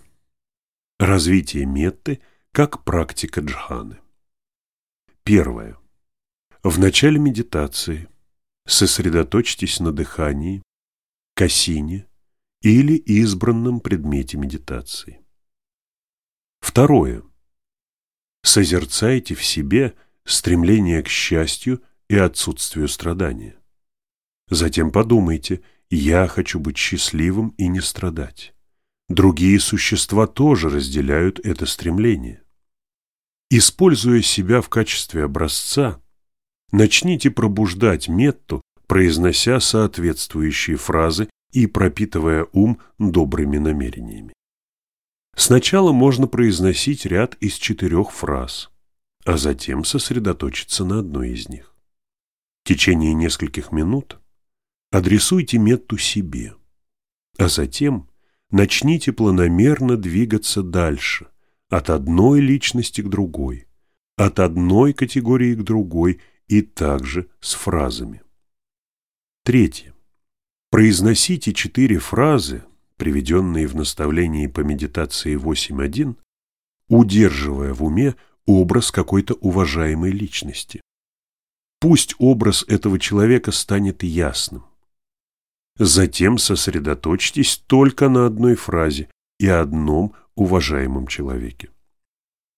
Развитие метты как практика джханы. Первое. В начале медитации сосредоточьтесь на дыхании, касине или избранном предмете медитации. Второе. Созерцайте в себе стремление к счастью и отсутствию страдания. Затем подумайте, я хочу быть счастливым и не страдать. Другие существа тоже разделяют это стремление. Используя себя в качестве образца, начните пробуждать метту, произнося соответствующие фразы и пропитывая ум добрыми намерениями. Сначала можно произносить ряд из четырех фраз, а затем сосредоточиться на одной из них. В течение нескольких минут адресуйте метту себе, а затем начните планомерно двигаться дальше, от одной личности к другой, от одной категории к другой и также с фразами. Третье. Произносите четыре фразы, приведенные в наставлении по медитации 8.1, удерживая в уме образ какой-то уважаемой личности. Пусть образ этого человека станет ясным. Затем сосредоточьтесь только на одной фразе и одном уважаемом человеке.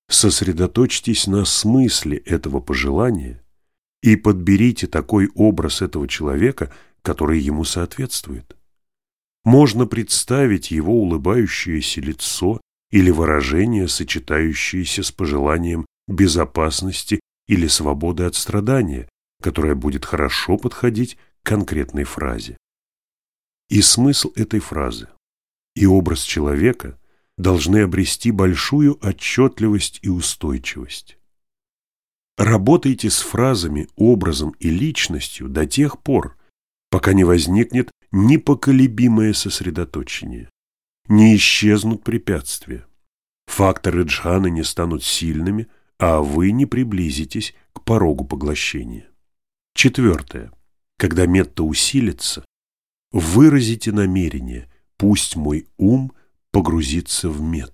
Сосредоточьтесь на смысле этого пожелания и подберите такой образ этого человека, который ему соответствует. Можно представить его улыбающееся лицо или выражение, сочетающееся с пожеланием безопасности или свободы от страдания, которое будет хорошо подходить к конкретной фразе. И смысл этой фразы, и образ человека должны обрести большую отчетливость и устойчивость. Работайте с фразами, образом и личностью до тех пор, пока не возникнет непоколебимое сосредоточение, не исчезнут препятствия. Факторы джханы не станут сильными, а вы не приблизитесь к порогу поглощения. Четвертое. Когда метта усилится, выразите намерение, пусть мой ум погрузится в метту,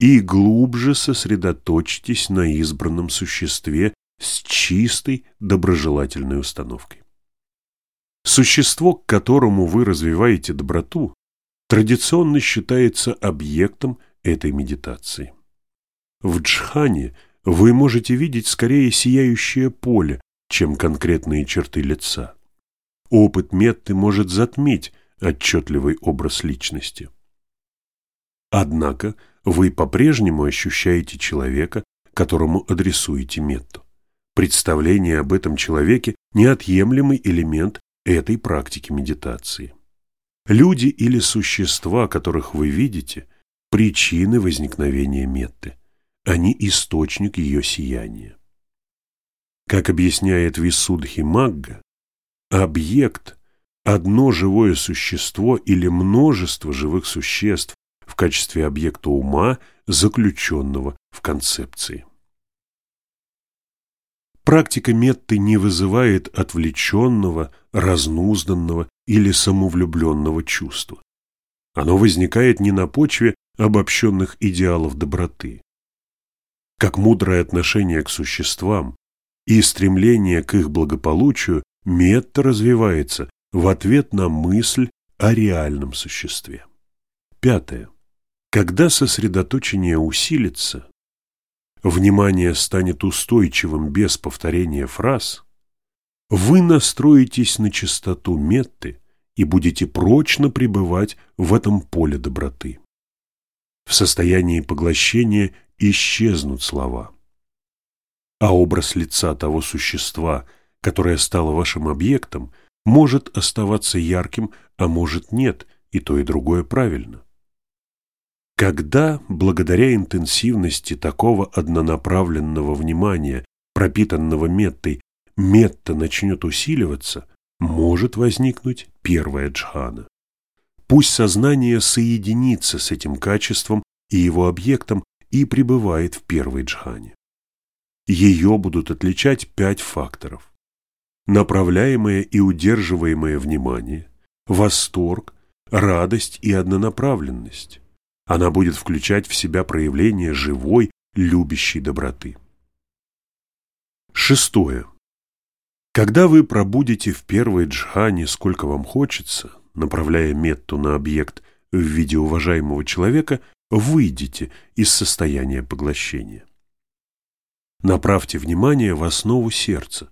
и глубже сосредоточьтесь на избранном существе с чистой доброжелательной установкой. Существо, к которому вы развиваете доброту, традиционно считается объектом этой медитации. В джхане вы можете видеть скорее сияющее поле, чем конкретные черты лица. Опыт метты может затмить отчетливый образ личности. Однако вы по-прежнему ощущаете человека, которому адресуете метту. Представление об этом человеке – неотъемлемый элемент этой практики медитации. Люди или существа, которых вы видите, причины возникновения метты. Они источник ее сияния. Как объясняет Висудхи Магга, объект – одно живое существо или множество живых существ в качестве объекта ума, заключенного в концепции. Практика метты не вызывает отвлеченного, разнузданного или самовлюбленного чувства. Оно возникает не на почве обобщенных идеалов доброты. Как мудрое отношение к существам и стремление к их благополучию Метта развивается в ответ на мысль о реальном существе. Пятое. Когда сосредоточение усилится, внимание станет устойчивым без повторения фраз, вы настроитесь на чистоту метты и будете прочно пребывать в этом поле доброты. В состоянии поглощения исчезнут слова, а образ лица того существа – которое стало вашим объектом, может оставаться ярким, а может нет, и то и другое правильно. Когда, благодаря интенсивности такого однонаправленного внимания, пропитанного меттой, метта начнет усиливаться, может возникнуть первая джхана. Пусть сознание соединится с этим качеством и его объектом и пребывает в первой джхане. Ее будут отличать пять факторов. Направляемое и удерживаемое внимание, восторг, радость и однонаправленность. Она будет включать в себя проявление живой, любящей доброты. Шестое. Когда вы пробудете в первой джхане сколько вам хочется, направляя метту на объект в виде уважаемого человека, выйдете из состояния поглощения. Направьте внимание в основу сердца.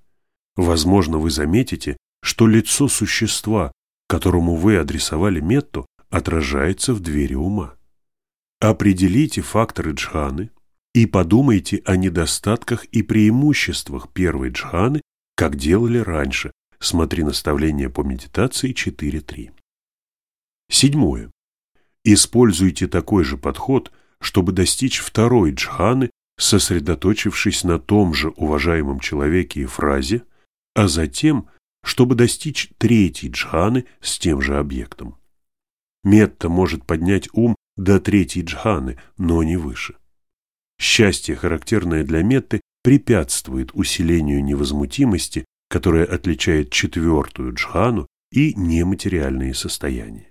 Возможно, вы заметите, что лицо существа, которому вы адресовали метту, отражается в двери ума. Определите факторы джханы и подумайте о недостатках и преимуществах первой джханы, как делали раньше. Смотри наставление по медитации 4.3. Седьмое. Используйте такой же подход, чтобы достичь второй джханы, сосредоточившись на том же уважаемом человеке и фразе, а затем, чтобы достичь третьей джханы с тем же объектом. Метта может поднять ум до третьей джханы, но не выше. Счастье, характерное для метты, препятствует усилению невозмутимости, которая отличает четвертую джхану и нематериальные состояния.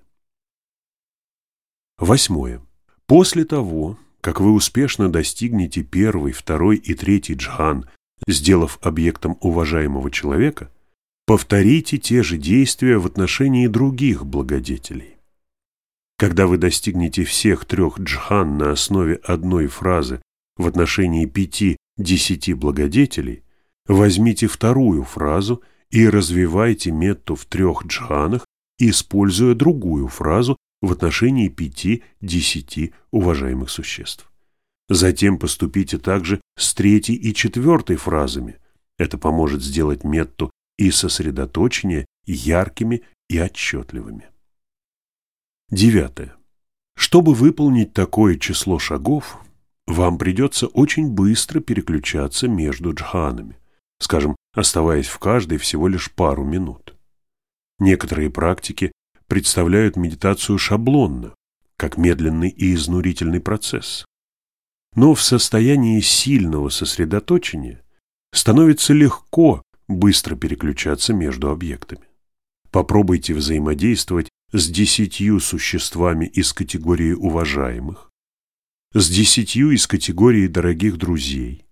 Восьмое. После того, как вы успешно достигнете первый, второй и третий джхан, сделав объектом уважаемого человека, повторите те же действия в отношении других благодетелей. Когда вы достигнете всех трех джхан на основе одной фразы в отношении пяти-десяти благодетелей, возьмите вторую фразу и развивайте метту в трех джханах, используя другую фразу в отношении пяти-десяти уважаемых существ. Затем поступите также с третьей и четвертой фразами. Это поможет сделать метту и сосредоточение яркими и отчетливыми. Девятое. Чтобы выполнить такое число шагов, вам придется очень быстро переключаться между джханами, скажем, оставаясь в каждой всего лишь пару минут. Некоторые практики представляют медитацию шаблонно, как медленный и изнурительный процесс. Но в состоянии сильного сосредоточения становится легко быстро переключаться между объектами. Попробуйте взаимодействовать с десятью существами из категории уважаемых, с десятью из категории дорогих друзей,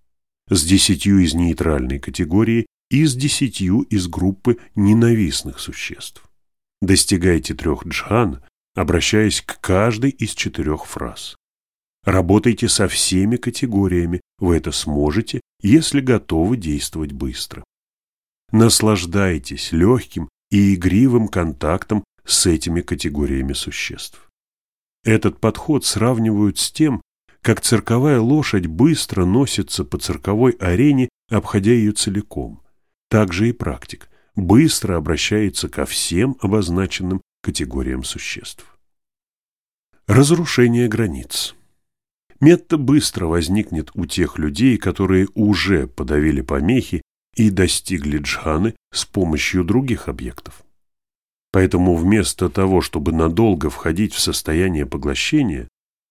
с десятью из нейтральной категории и с десятью из группы ненавистных существ. Достигайте трех джхан, обращаясь к каждой из четырех фраз. Работайте со всеми категориями, вы это сможете, если готовы действовать быстро. Наслаждайтесь легким и игривым контактом с этими категориями существ. Этот подход сравнивают с тем, как цирковая лошадь быстро носится по цирковой арене, обходя ее целиком. Так же и практик быстро обращается ко всем обозначенным категориям существ. Разрушение границ. Метта быстро возникнет у тех людей, которые уже подавили помехи и достигли джханы с помощью других объектов. Поэтому вместо того, чтобы надолго входить в состояние поглощения,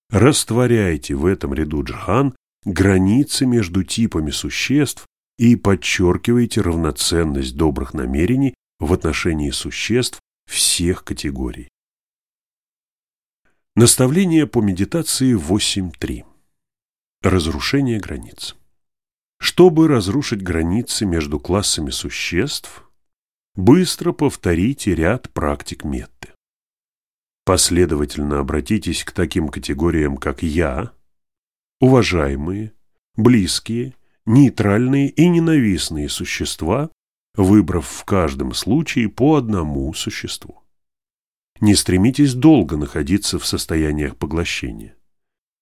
растворяйте в этом ряду джхан границы между типами существ и подчеркивайте равноценность добрых намерений в отношении существ всех категорий. Наставление по медитации 8.3. Разрушение границ. Чтобы разрушить границы между классами существ, быстро повторите ряд практик метты. Последовательно обратитесь к таким категориям, как «я», «уважаемые», «близкие», «нейтральные» и «ненавистные существа», выбрав в каждом случае по одному существу. Не стремитесь долго находиться в состояниях поглощения.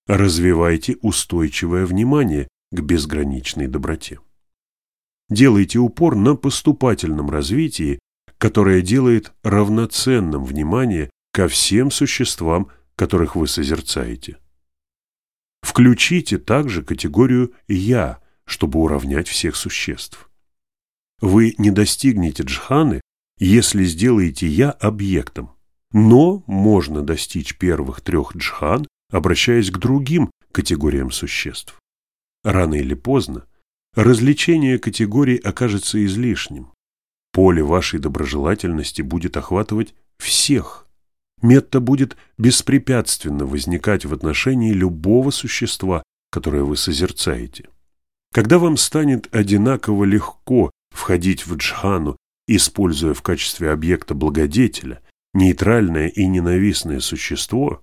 Развивайте устойчивое внимание к безграничной доброте. Делайте упор на поступательном развитии, которое делает равноценным внимание ко всем существам, которых вы созерцаете. Включите также категорию «я», чтобы уравнять всех существ. Вы не достигнете джханы, если сделаете «я» объектом. Но можно достичь первых трех джхан, обращаясь к другим категориям существ. Рано или поздно развлечение категорий окажется излишним. Поле вашей доброжелательности будет охватывать всех. Метта будет беспрепятственно возникать в отношении любого существа, которое вы созерцаете. Когда вам станет одинаково легко входить в джхану, используя в качестве объекта благодетеля нейтральное и ненавистное существо,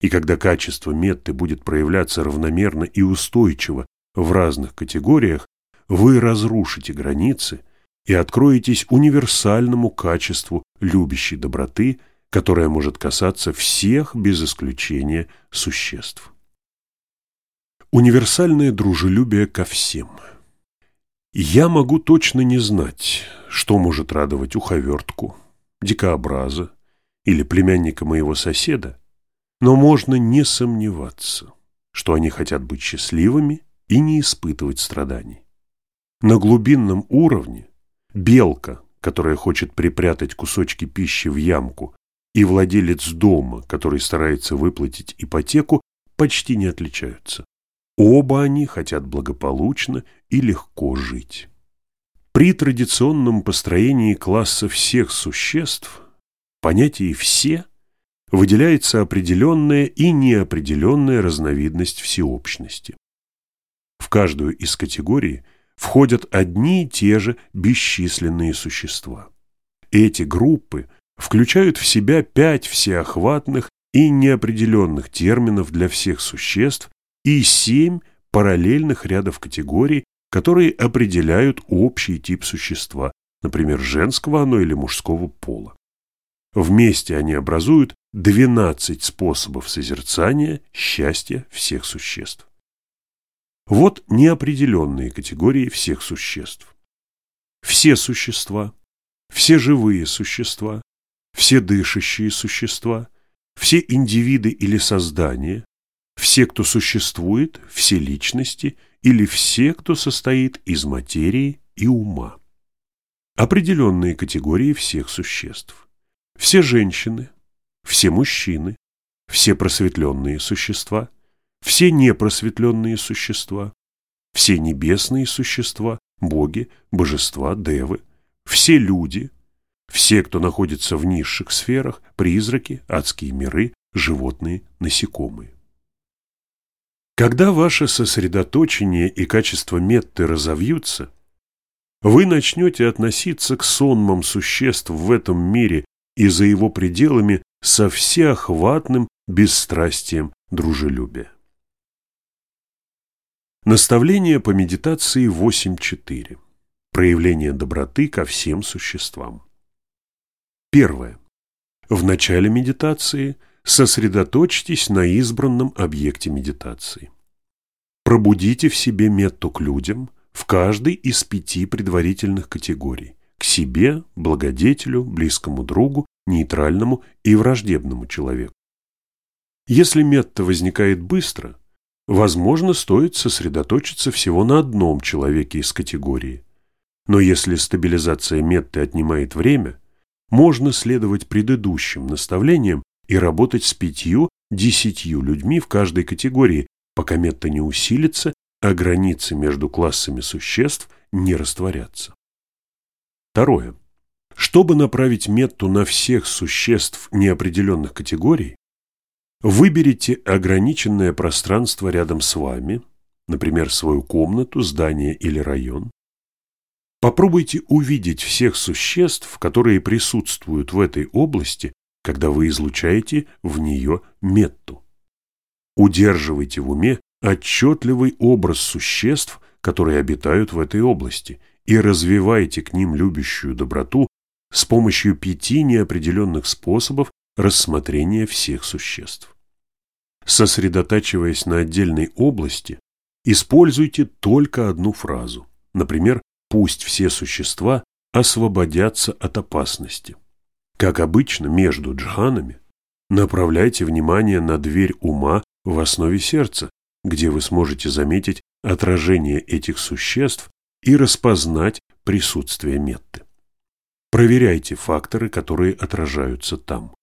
и когда качество метты будет проявляться равномерно и устойчиво в разных категориях, вы разрушите границы и откроетесь универсальному качеству любящей доброты, которое может касаться всех без исключения существ. Универсальное дружелюбие ко всем. Я могу точно не знать, что может радовать уховертку, дикообраза или племянника моего соседа, но можно не сомневаться, что они хотят быть счастливыми и не испытывать страданий. На глубинном уровне белка, которая хочет припрятать кусочки пищи в ямку, и владелец дома, который старается выплатить ипотеку, почти не отличаются. Оба они хотят благополучно и легко жить. При традиционном построении класса всех существ понятии «все» выделяется определенная и неопределенная разновидность всеобщности. В каждую из категорий входят одни и те же бесчисленные существа. Эти группы включают в себя пять всеохватных и неопределенных терминов для всех существ и семь параллельных рядов категорий, которые определяют общий тип существа, например, женского оно или мужского пола. Вместе они образуют 12 способов созерцания счастья всех существ. Вот неопределенные категории всех существ. Все существа, все живые существа, все дышащие существа, все индивиды или создания, все, кто существует, все личности или все, кто состоит из материи и ума. Определенные категории всех существ. Все женщины, все мужчины, все просветленные существа, все непросветленные существа, все небесные существа, боги, божества, девы, все люди, все, кто находится в низших сферах, призраки, адские миры, животные, насекомые. Когда ваше сосредоточение и качество метты разовьются, вы начнете относиться к сонмам существ в этом мире и за его пределами со всеохватным бесстрастием дружелюбия. Наставление по медитации 8.4. Проявление доброты ко всем существам. Первое. В начале медитации сосредоточьтесь на избранном объекте медитации. Пробудите в себе метту к людям в каждой из пяти предварительных категорий к себе, благодетелю, близкому другу, нейтральному и враждебному человеку. Если метта возникает быстро, возможно, стоит сосредоточиться всего на одном человеке из категории. Но если стабилизация метты отнимает время, можно следовать предыдущим наставлениям и работать с пятью-десятью людьми в каждой категории, пока метта не усилится, а границы между классами существ не растворятся. Второе. Чтобы направить метту на всех существ неопределенных категорий, выберите ограниченное пространство рядом с вами, например, свою комнату, здание или район. Попробуйте увидеть всех существ, которые присутствуют в этой области, когда вы излучаете в нее метту. Удерживайте в уме отчетливый образ существ, которые обитают в этой области – и развивайте к ним любящую доброту с помощью пяти неопределенных способов рассмотрения всех существ. Сосредотачиваясь на отдельной области, используйте только одну фразу. Например, «Пусть все существа освободятся от опасности». Как обычно, между джханами направляйте внимание на дверь ума в основе сердца, где вы сможете заметить отражение этих существ и распознать присутствие метты. Проверяйте факторы, которые отражаются там.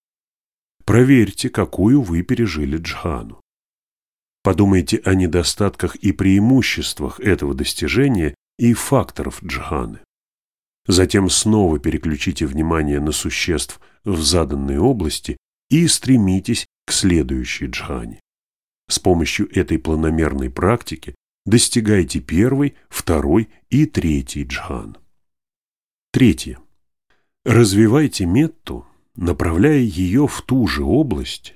Проверьте, какую вы пережили джхану. Подумайте о недостатках и преимуществах этого достижения и факторов джханы. Затем снова переключите внимание на существ в заданной области и стремитесь к следующей джхане. С помощью этой планомерной практики достигайте первой, второй и третьей джхан. Третье. Развивайте метту, направляя ее в ту же область,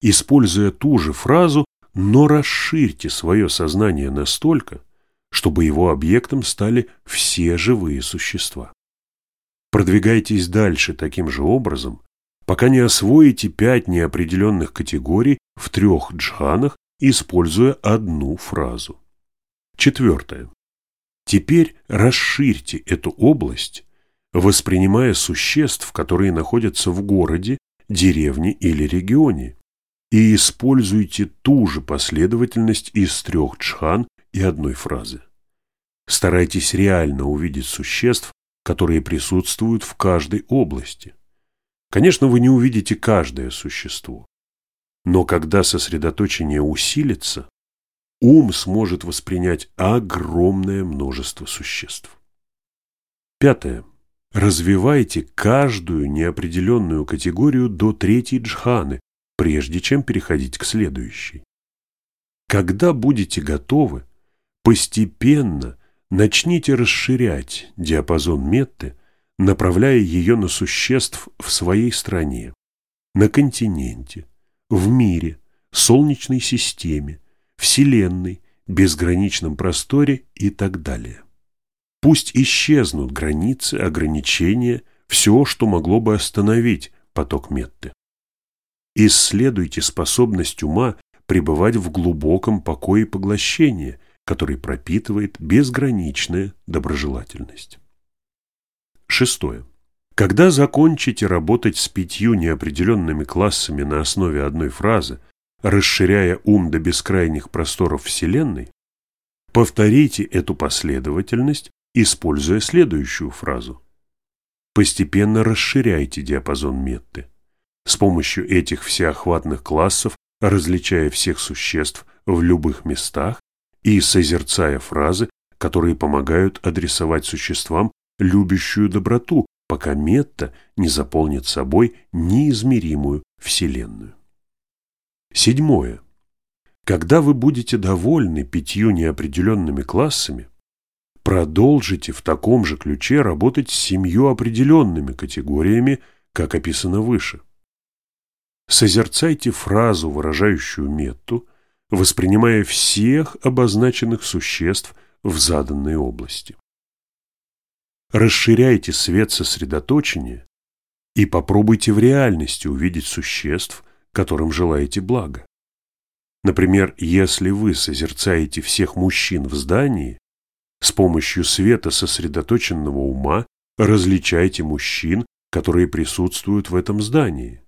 используя ту же фразу, но расширьте свое сознание настолько, чтобы его объектом стали все живые существа. Продвигайтесь дальше таким же образом, пока не освоите пять неопределенных категорий в трех джханах, используя одну фразу. Четвертое. Теперь расширьте эту область, воспринимая существ, которые находятся в городе, деревне или регионе, и используйте ту же последовательность из трех джхан и одной фразы. Старайтесь реально увидеть существ, которые присутствуют в каждой области. Конечно, вы не увидите каждое существо. Но когда сосредоточение усилится, ум сможет воспринять огромное множество существ. Пятое. Развивайте каждую неопределенную категорию до третьей джханы, прежде чем переходить к следующей. Когда будете готовы, постепенно начните расширять диапазон метты, направляя ее на существ в своей стране, на континенте, в мире, Солнечной системе, Вселенной, безграничном просторе и так далее. Пусть исчезнут границы, ограничения, все, что могло бы остановить поток метты. Исследуйте способность ума пребывать в глубоком покое поглощения, который пропитывает безграничная доброжелательность. Шестое. Когда закончите работать с пятью неопределенными классами на основе одной фразы, расширяя ум до бескрайних просторов Вселенной, повторите эту последовательность, используя следующую фразу. Постепенно расширяйте диапазон метты. С помощью этих всеохватных классов, различая всех существ в любых местах и созерцая фразы, которые помогают адресовать существам любящую доброту, пока метта не заполнит собой неизмеримую Вселенную. Седьмое. Когда вы будете довольны пятью неопределенными классами, продолжите в таком же ключе работать с семью определенными категориями, как описано выше. Созерцайте фразу, выражающую метту, воспринимая всех обозначенных существ в заданной области. Расширяйте свет сосредоточения и попробуйте в реальности увидеть существ, которым желаете блага. Например, если вы созерцаете всех мужчин в здании, с помощью света сосредоточенного ума различайте мужчин, которые присутствуют в этом здании.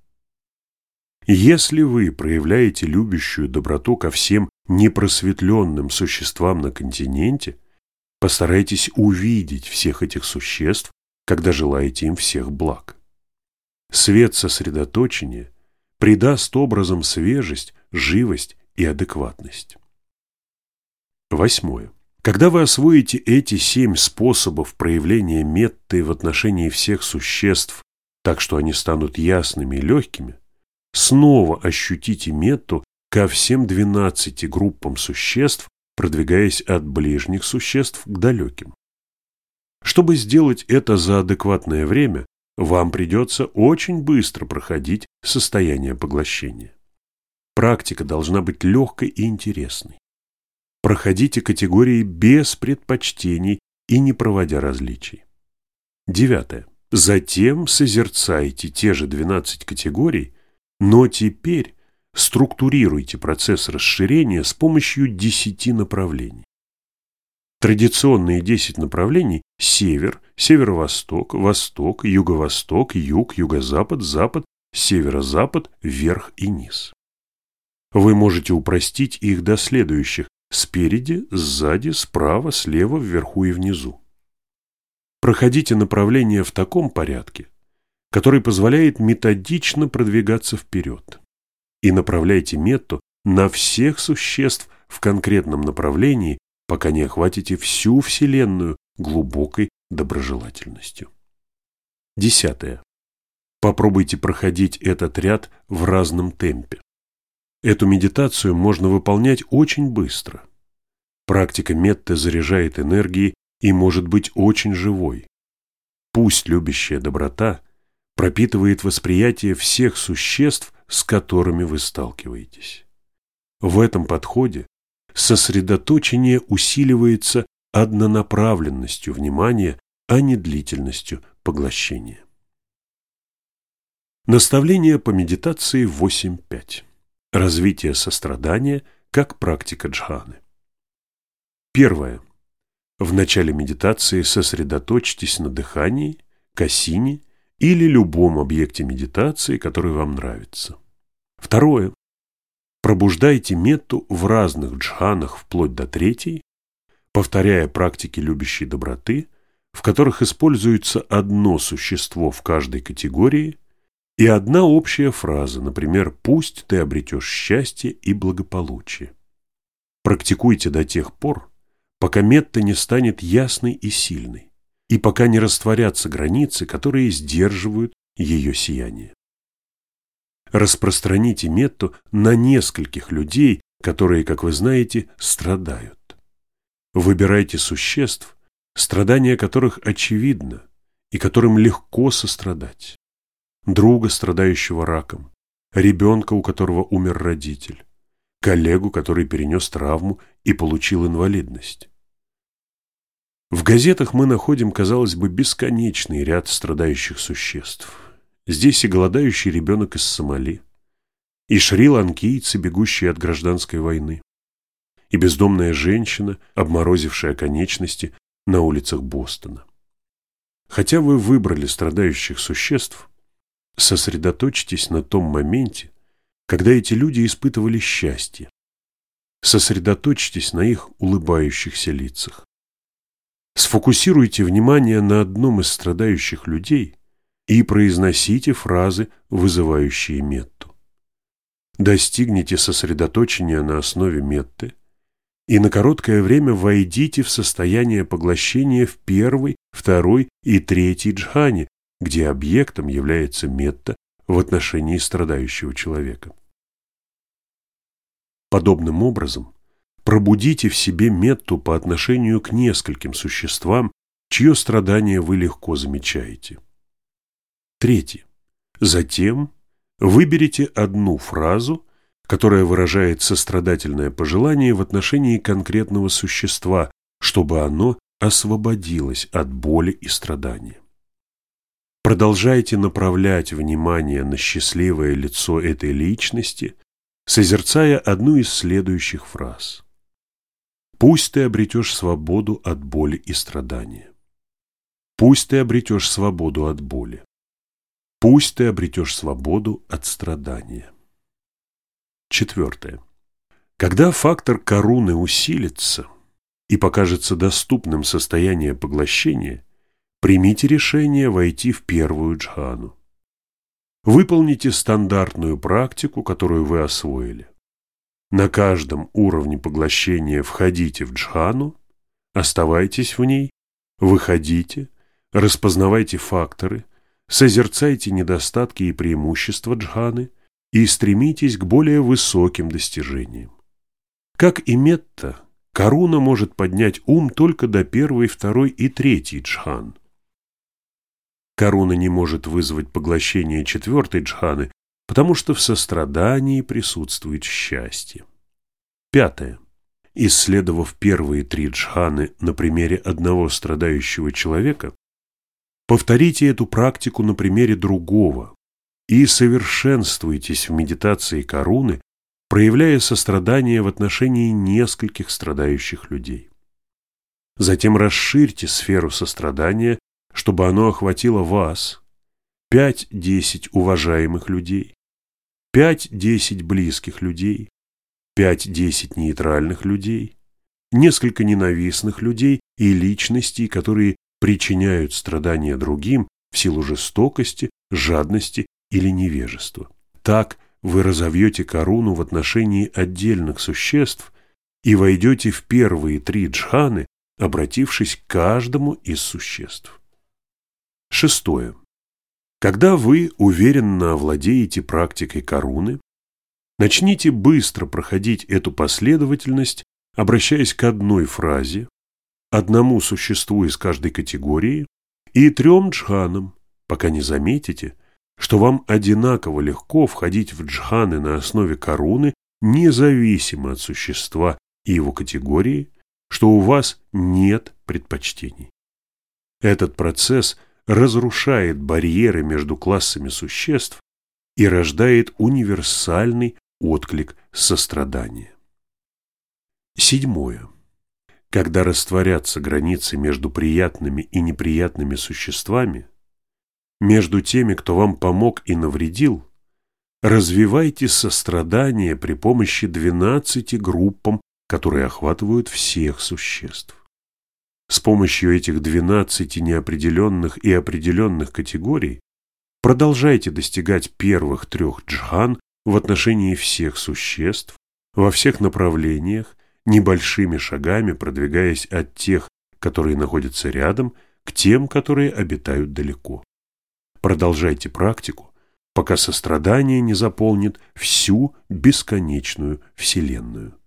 Если вы проявляете любящую доброту ко всем непросветленным существам на континенте, постарайтесь увидеть всех этих существ, когда желаете им всех благ. Свет сосредоточения придаст образом свежесть, живость и адекватность. Восьмое. Когда вы освоите эти семь способов проявления метты в отношении всех существ, так что они станут ясными и легкими, снова ощутите метту ко всем двенадцати группам существ, продвигаясь от ближних существ к далеким. Чтобы сделать это за адекватное время, вам придется очень быстро проходить состояние поглощения. Практика должна быть легкой и интересной. Проходите категории без предпочтений и не проводя различий. Девятое. Затем созерцайте те же 12 категорий, но теперь структурируйте процесс расширения с помощью 10 направлений. Традиционные 10 направлений – север, северо-восток, восток, юго-восток, юг, юго-запад, запад, северо-запад, вверх и низ. Вы можете упростить их до следующих – спереди, сзади, справа, слева, вверху и внизу. Проходите направления в таком порядке, который позволяет методично продвигаться вперед. И направляйте метту на всех существ в конкретном направлении, пока не охватите всю Вселенную глубокой доброжелательностью. Десятое. Попробуйте проходить этот ряд в разном темпе. Эту медитацию можно выполнять очень быстро. Практика метты заряжает энергией и может быть очень живой. Пусть любящая доброта пропитывает восприятие всех существ, с которыми вы сталкиваетесь. В этом подходе сосредоточение усиливается однонаправленностью внимания, а не длительностью поглощения. Наставление по медитации 8.5. Развитие сострадания как практика джханы. Первое. В начале медитации сосредоточьтесь на дыхании, касине или любом объекте медитации, который вам нравится. Второе. Пробуждайте метту в разных джханах вплоть до третьей, повторяя практики любящей доброты, в которых используется одно существо в каждой категории и одна общая фраза, например, «пусть ты обретешь счастье и благополучие». Практикуйте до тех пор, пока метта не станет ясной и сильной, и пока не растворятся границы, которые сдерживают ее сияние. Распространите метту на нескольких людей, которые, как вы знаете, страдают. Выбирайте существ, страдания которых очевидно и которым легко сострадать. Друга, страдающего раком, ребенка, у которого умер родитель, коллегу, который перенес травму и получил инвалидность. В газетах мы находим, казалось бы, бесконечный ряд страдающих существ. Здесь и голодающий ребенок из Сомали, и шри-ланкийцы, бегущие от гражданской войны, и бездомная женщина, обморозившая конечности на улицах Бостона. Хотя вы выбрали страдающих существ, сосредоточьтесь на том моменте, когда эти люди испытывали счастье. Сосредоточьтесь на их улыбающихся лицах. Сфокусируйте внимание на одном из страдающих людей и произносите фразы, вызывающие метту. Достигните сосредоточения на основе метты и на короткое время войдите в состояние поглощения в первой, второй и третьей джхане, где объектом является метта в отношении страдающего человека. Подобным образом, Пробудите в себе метту по отношению к нескольким существам, чье страдание вы легко замечаете. Третье. Затем выберите одну фразу, которая выражает сострадательное пожелание в отношении конкретного существа, чтобы оно освободилось от боли и страдания. Продолжайте направлять внимание на счастливое лицо этой личности, созерцая одну из следующих фраз. Пусть ты обретешь свободу от боли и страдания. Пусть ты обретешь свободу от боли. Пусть ты обретешь свободу от страдания. Четвертое. Когда фактор коруны усилится и покажется доступным состояние поглощения, примите решение войти в первую джхану. Выполните стандартную практику, которую вы освоили. На каждом уровне поглощения входите в джхану, оставайтесь в ней, выходите, распознавайте факторы, созерцайте недостатки и преимущества джханы и стремитесь к более высоким достижениям. Как и метта, Каруна может поднять ум только до первой, второй и третьей джхан. Каруна не может вызвать поглощение четвертой джханы, потому что в сострадании присутствует счастье. Пятое. Исследовав первые три джханы на примере одного страдающего человека, повторите эту практику на примере другого и совершенствуйтесь в медитации Каруны, проявляя сострадание в отношении нескольких страдающих людей. Затем расширьте сферу сострадания, чтобы оно охватило вас, пять-десять уважаемых людей, пять-десять близких людей, пять-десять нейтральных людей, несколько ненавистных людей и личностей, которые причиняют страдания другим, в силу жестокости, жадности или невежества. Так вы разовьете коруну в отношении отдельных существ и войдете в первые три джханы, обратившись к каждому из существ. Шестое. Когда вы уверенно овладеете практикой коруны, начните быстро проходить эту последовательность, обращаясь к одной фразе, одному существу из каждой категории и трем джханам, пока не заметите, что вам одинаково легко входить в джханы на основе коруны, независимо от существа и его категории, что у вас нет предпочтений. Этот процесс разрушает барьеры между классами существ и рождает универсальный отклик сострадания. Седьмое. Когда растворятся границы между приятными и неприятными существами, между теми, кто вам помог и навредил, развивайте сострадание при помощи 12 группам, которые охватывают всех существ. С помощью этих 12 неопределенных и определенных категорий продолжайте достигать первых трех джхан в отношении всех существ, во всех направлениях, небольшими шагами продвигаясь от тех, которые находятся рядом, к тем, которые обитают далеко. Продолжайте практику, пока сострадание не заполнит всю бесконечную Вселенную.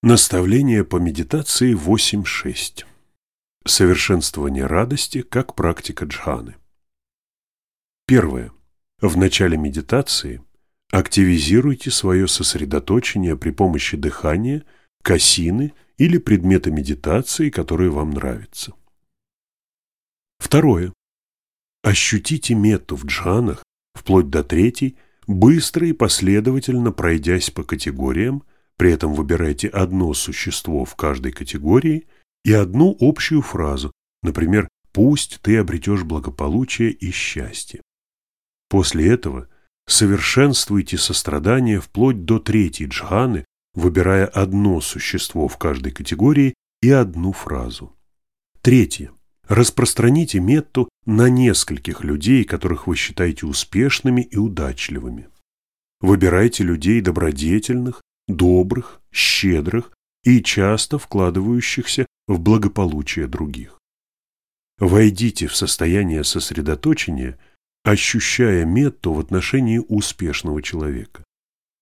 Наставление по медитации 8.6. Совершенствование радости как практика джханы. Первое. В начале медитации активизируйте свое сосредоточение при помощи дыхания, касины или предмета медитации, который вам нравится. Второе. Ощутите мету в джханах, вплоть до третьей, быстро и последовательно пройдясь по категориям, при этом выбирайте одно существо в каждой категории и одну общую фразу, например, «Пусть ты обретешь благополучие и счастье». После этого совершенствуйте сострадание вплоть до третьей джханы, выбирая одно существо в каждой категории и одну фразу. Третье. Распространите метту на нескольких людей, которых вы считаете успешными и удачливыми. Выбирайте людей добродетельных, добрых, щедрых и часто вкладывающихся в благополучие других. Войдите в состояние сосредоточения, ощущая метту в отношении успешного человека.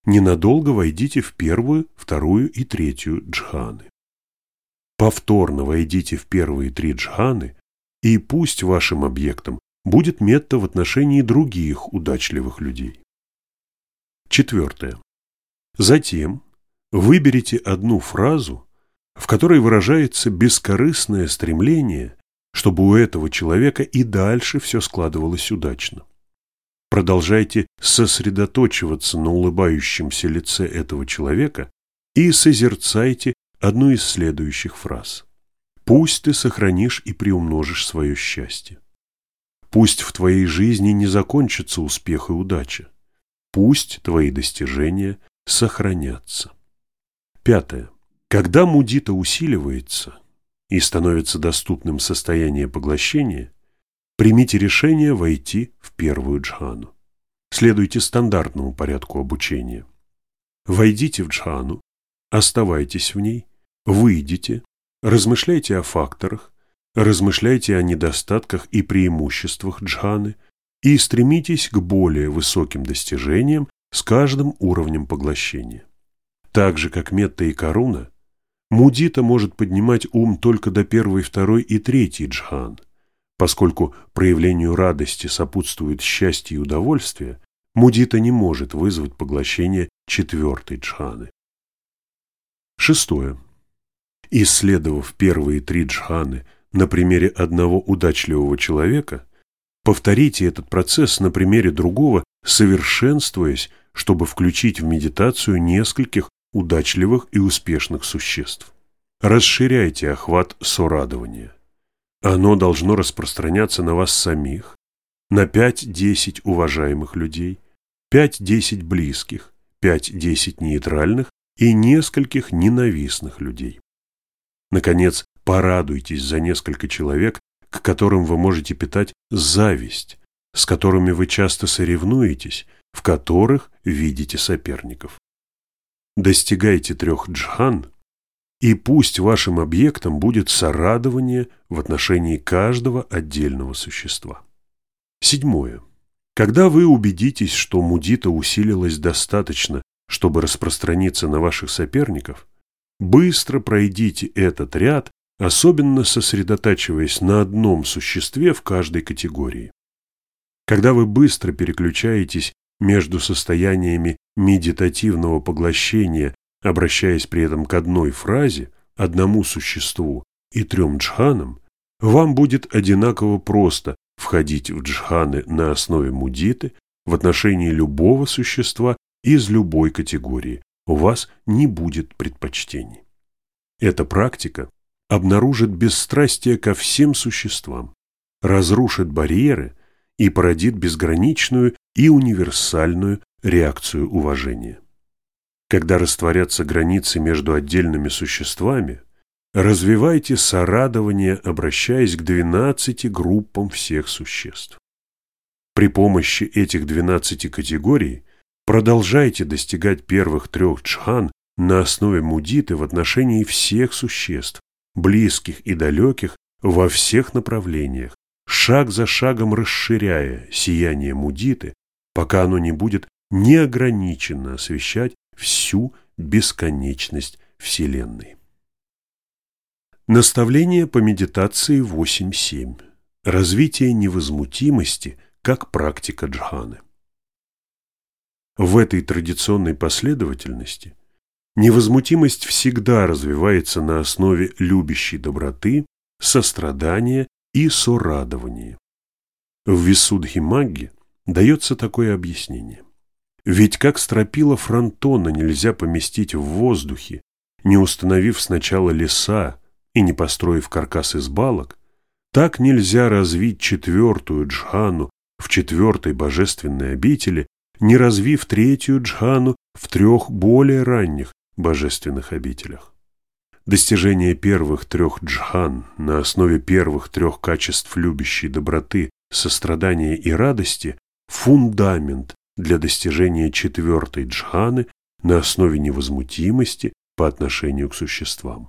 Ненадолго войдите в первую, вторую и третью джханы. Повторно войдите в первые три джханы, и пусть вашим объектом будет метта в отношении других удачливых людей. Четвертое. Затем выберите одну фразу, в которой выражается бескорыстное стремление, чтобы у этого человека и дальше все складывалось удачно. Продолжайте сосредоточиваться на улыбающемся лице этого человека и созерцайте одну из следующих фраз. «Пусть ты сохранишь и приумножишь свое счастье. Пусть в твоей жизни не закончится успех и удача. Пусть твои достижения сохранятся». Пятое. Когда мудита усиливается и становится доступным состояние поглощения, примите решение войти в первую джхану. Следуйте стандартному порядку обучения. Войдите в джхану, оставайтесь в ней, выйдите, размышляйте о факторах, размышляйте о недостатках и преимуществах джханы и стремитесь к более высоким достижениям с каждым уровнем поглощения. Так же, как метта и коруна, мудита может поднимать ум только до первой, второй и третьей джхан. Поскольку проявлению радости сопутствует счастье и удовольствие, мудита не может вызвать поглощение четвертой джханы. Шестое. Исследовав первые три джханы на примере одного удачливого человека, повторите этот процесс на примере другого, совершенствуясь, чтобы включить в медитацию нескольких удачливых и успешных существ. Расширяйте охват сорадования. Оно должно распространяться на вас самих, на 5-10 уважаемых людей, 5-10 близких, 5-10 нейтральных и нескольких ненавистных людей. Наконец, порадуйтесь за несколько человек, к которым вы можете питать зависть, с которыми вы часто соревнуетесь, в которых видите соперников. Достигайте трех джхан, и пусть вашим объектом будет сорадование в отношении каждого отдельного существа. Седьмое. Когда вы убедитесь, что мудита усилилась достаточно, чтобы распространиться на ваших соперников, быстро пройдите этот ряд, особенно сосредотачиваясь на одном существе в каждой категории. Когда вы быстро переключаетесь между состояниями медитативного поглощения, обращаясь при этом к одной фразе, одному существу и трем джханам, вам будет одинаково просто входить в джханы на основе мудиты в отношении любого существа из любой категории. У вас не будет предпочтений. Эта практика обнаружит бесстрастие ко всем существам, разрушит барьеры и породит безграничную и универсальную реакцию уважения. Когда растворятся границы между отдельными существами, развивайте сорадование, обращаясь к 12 группам всех существ. При помощи этих 12 категорий продолжайте достигать первых трех джхан на основе мудиты в отношении всех существ, близких и далеких во всех направлениях, шаг за шагом расширяя сияние мудиты, пока оно не будет неограниченно освещать всю бесконечность Вселенной. Наставление по медитации 8.7. Развитие невозмутимости как практика джханы. В этой традиционной последовательности невозмутимость всегда развивается на основе любящей доброты, сострадания и сорадования. В Висудхи дается такое объяснение. Ведь как стропила фронтона нельзя поместить в воздухе, не установив сначала леса и не построив каркас из балок, так нельзя развить четвертую джхану в четвертой божественной обители, не развив третью джхану в трех более ранних божественных обителях. Достижение первых трех джхан на основе первых трех качеств любящей доброты, сострадания и радости – фундамент для достижения четвертой джханы на основе невозмутимости по отношению к существам.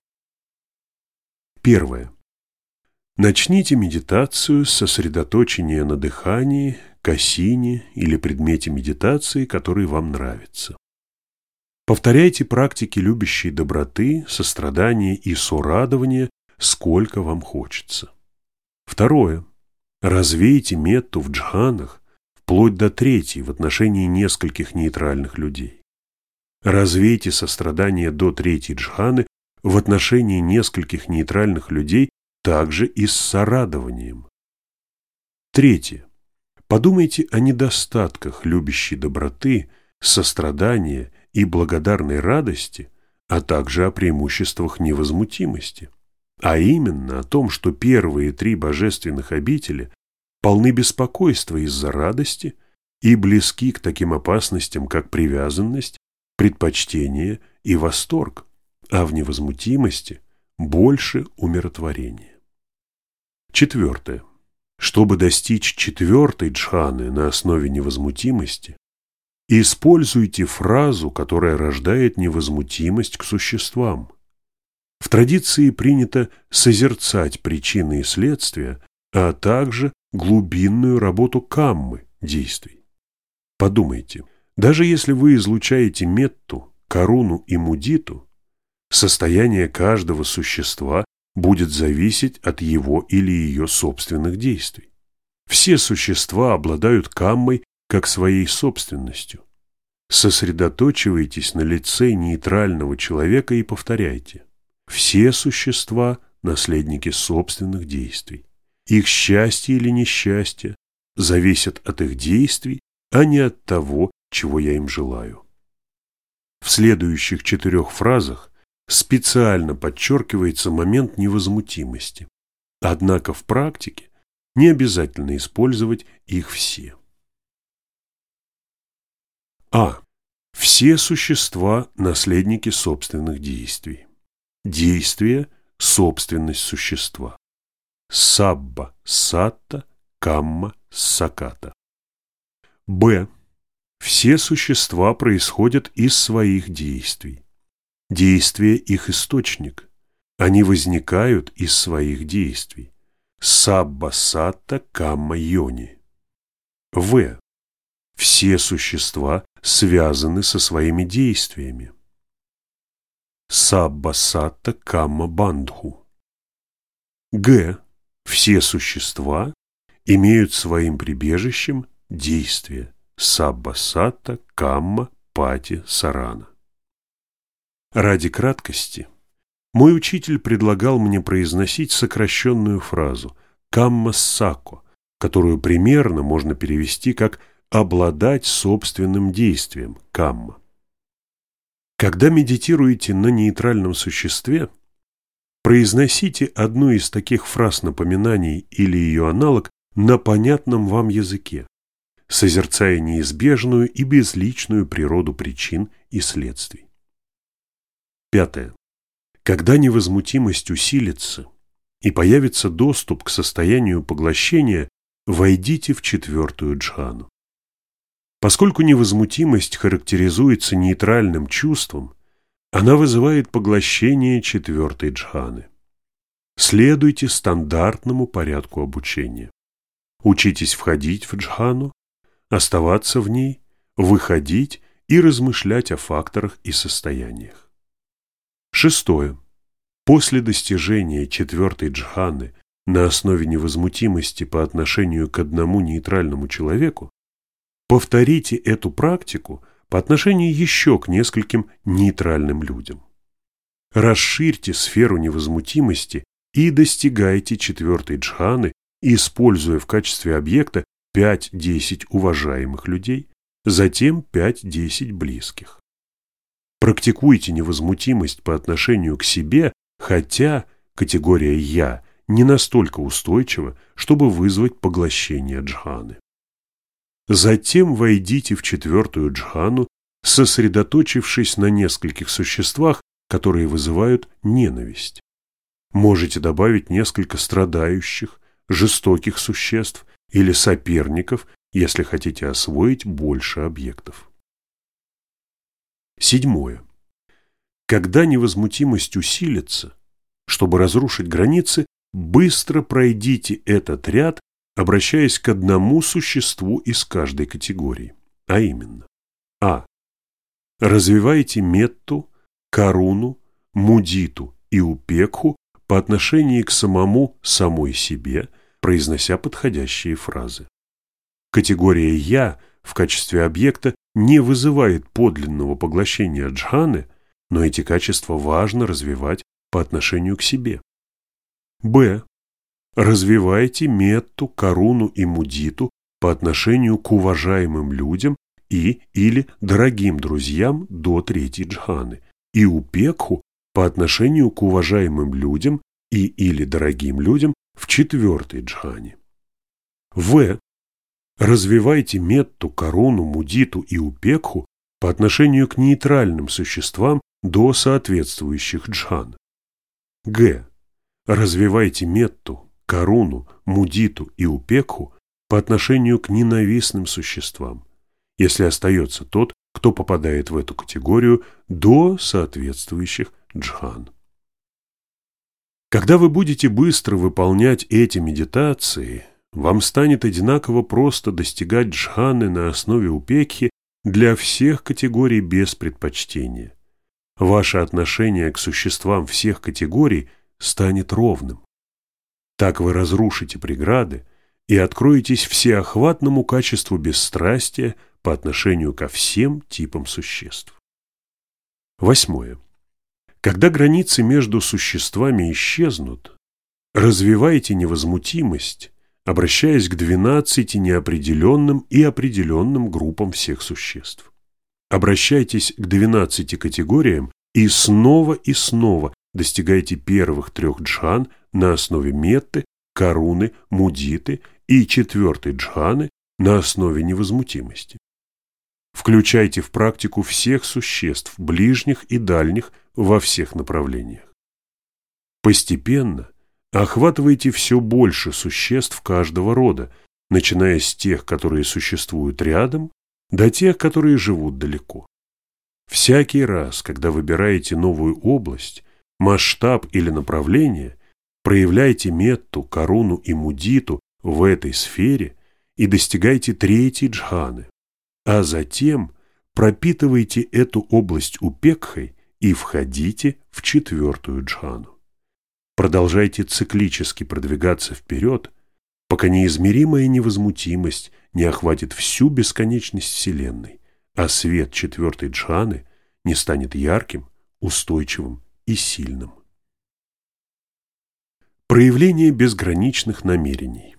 Первое. Начните медитацию с сосредоточения на дыхании, касине или предмете медитации, который вам нравится. Повторяйте практики любящей доброты, сострадания и сорадования, сколько вам хочется. Второе. Развейте метту в джханах, вплоть до третьей в отношении нескольких нейтральных людей. Развейте сострадание до третьей джханы в отношении нескольких нейтральных людей также и с сорадованием. Третье. Подумайте о недостатках любящей доброты, сострадания и благодарной радости, а также о преимуществах невозмутимости. А именно о том, что первые три божественных обители полны беспокойства из-за радости и близки к таким опасностям, как привязанность, предпочтение и восторг, а в невозмутимости больше умиротворения. Четвертое. Чтобы достичь четвертой джханы на основе невозмутимости, используйте фразу, которая рождает невозмутимость к существам. В традиции принято созерцать причины и следствия, а также глубинную работу каммы действий. Подумайте, даже если вы излучаете метту, коруну и мудиту, состояние каждого существа будет зависеть от его или ее собственных действий. Все существа обладают каммой как своей собственностью. Сосредоточивайтесь на лице нейтрального человека и повторяйте. Все существа – наследники собственных действий. Их счастье или несчастье зависят от их действий, а не от того, чего я им желаю. В следующих четырех фразах специально подчеркивается момент невозмутимости. Однако в практике не обязательно использовать их все. А. Все существа – наследники собственных действий. Действие – собственность существа. сабба, сатта, камма, саката. Б. Все существа происходят из своих действий. Действие – их источник. Они возникают из своих действий. Сабба, сатта, камма, йони. В. Все существа связаны со своими действиями. Сабба, сатта, камма, бандху. Г. Все существа имеют своим прибежищем действия сабба, сатта, камма, пати, сарана. Ради краткости мой учитель предлагал мне произносить сокращенную фразу «камма сако», которую примерно можно перевести как «обладать собственным действием» камма. Когда медитируете на нейтральном существе, произносите одну из таких фраз напоминаний или ее аналог на понятном вам языке, созерцая неизбежную и безличную природу причин и следствий. Пятое. Когда невозмутимость усилится и появится доступ к состоянию поглощения, войдите в четвертую джхану. Поскольку невозмутимость характеризуется нейтральным чувством, она вызывает поглощение четвертой джханы. Следуйте стандартному порядку обучения. Учитесь входить в джхану, оставаться в ней, выходить и размышлять о факторах и состояниях. Шестое. После достижения четвертой джханы на основе невозмутимости по отношению к одному нейтральному человеку, повторите эту практику – по отношению еще к нескольким нейтральным людям. Расширьте сферу невозмутимости и достигайте четвертой джханы, используя в качестве объекта 5-10 уважаемых людей, затем 5-10 близких. Практикуйте невозмутимость по отношению к себе, хотя категория «я» не настолько устойчива, чтобы вызвать поглощение джханы. Затем войдите в четвертую джхану, сосредоточившись на нескольких существах, которые вызывают ненависть. Можете добавить несколько страдающих, жестоких существ или соперников, если хотите освоить больше объектов. Седьмое. Когда невозмутимость усилится, чтобы разрушить границы, быстро пройдите этот ряд обращаясь к одному существу из каждой категории, а именно А. Развивайте метту, каруну, мудиту и упекху по отношению к самому самой себе, произнося подходящие фразы. Категория «я» в качестве объекта не вызывает подлинного поглощения джханы, но эти качества важно развивать по отношению к себе. Б. Развивайте метту, коруну и мудиту по отношению к уважаемым людям и или дорогим друзьям до третьей джханы, и упекху по отношению к уважаемым людям и или дорогим людям в четвертой джхане. В. Развивайте метту, корону, мудиту и упекху по отношению к нейтральным существам до соответствующих джхан. Г. Развивайте метту, Каруну, Мудиту и Упекху по отношению к ненавистным существам, если остается тот, кто попадает в эту категорию до соответствующих джхан. Когда вы будете быстро выполнять эти медитации, вам станет одинаково просто достигать джханы на основе упекхи для всех категорий без предпочтения. Ваше отношение к существам всех категорий станет ровным. Так вы разрушите преграды и откроетесь всеохватному качеству бесстрастия по отношению ко всем типам существ. Восьмое. Когда границы между существами исчезнут, развивайте невозмутимость, обращаясь к двенадцати неопределенным и определенным группам всех существ. Обращайтесь к двенадцати категориям и снова и снова достигайте первых трех джхан на основе метты, каруны, мудиты и четвертой джханы на основе невозмутимости. Включайте в практику всех существ, ближних и дальних, во всех направлениях. Постепенно охватывайте все больше существ каждого рода, начиная с тех, которые существуют рядом, до тех, которые живут далеко. Всякий раз, когда выбираете новую область, масштаб или направление, проявляйте метту, коруну и мудиту в этой сфере и достигайте третьей джханы, а затем пропитывайте эту область упекхой и входите в четвертую джхану. Продолжайте циклически продвигаться вперед, пока неизмеримая невозмутимость не охватит всю бесконечность Вселенной, а свет четвертой джханы не станет ярким, устойчивым и сильным. Проявление безграничных намерений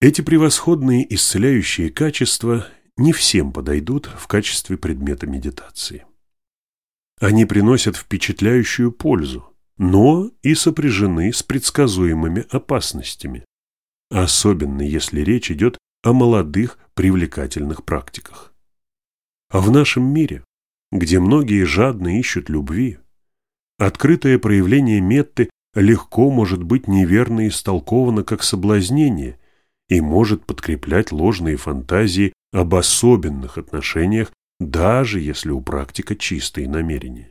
Эти превосходные исцеляющие качества не всем подойдут в качестве предмета медитации. Они приносят впечатляющую пользу, но и сопряжены с предсказуемыми опасностями, особенно если речь идет о молодых привлекательных практиках. А в нашем мире, где многие жадно ищут любви, открытое проявление метты легко может быть неверно истолковано как соблазнение и может подкреплять ложные фантазии об особенных отношениях, даже если у практика чистые намерения.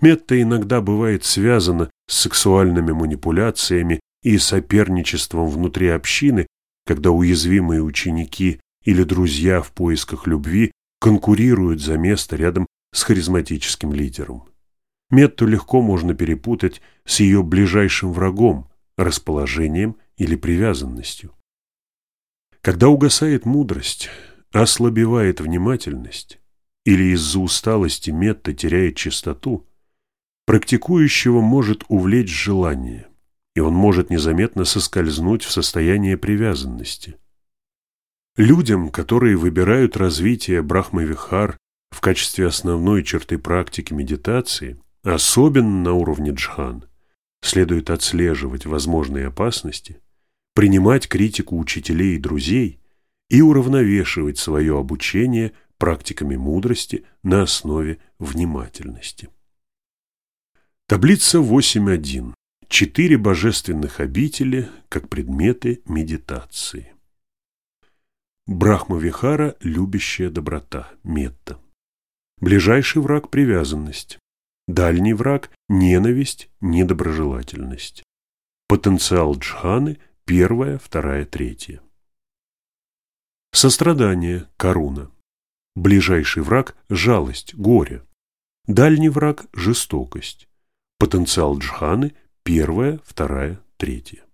Метта иногда бывает связана с сексуальными манипуляциями и соперничеством внутри общины, когда уязвимые ученики или друзья в поисках любви конкурируют за место рядом с харизматическим лидером. Метту легко можно перепутать с ее ближайшим врагом, расположением или привязанностью. Когда угасает мудрость, ослабевает внимательность или из-за усталости Метта теряет чистоту, Практикующего может увлечь желание, и он может незаметно соскользнуть в состояние привязанности. Людям, которые выбирают развитие Брахмавихар в качестве основной черты практики медитации, особенно на уровне джхан, следует отслеживать возможные опасности, принимать критику учителей и друзей и уравновешивать свое обучение практиками мудрости на основе внимательности. Таблица 8.1. Четыре божественных обители как предметы медитации. Брахма-вихара – любящая доброта, метта. Ближайший враг – привязанность. Дальний враг – ненависть, недоброжелательность. Потенциал джханы – первая, вторая, третья. Сострадание – коруна. Ближайший враг – жалость, горе. Дальний враг – жестокость. Потенциал джханы – первая, вторая, третья.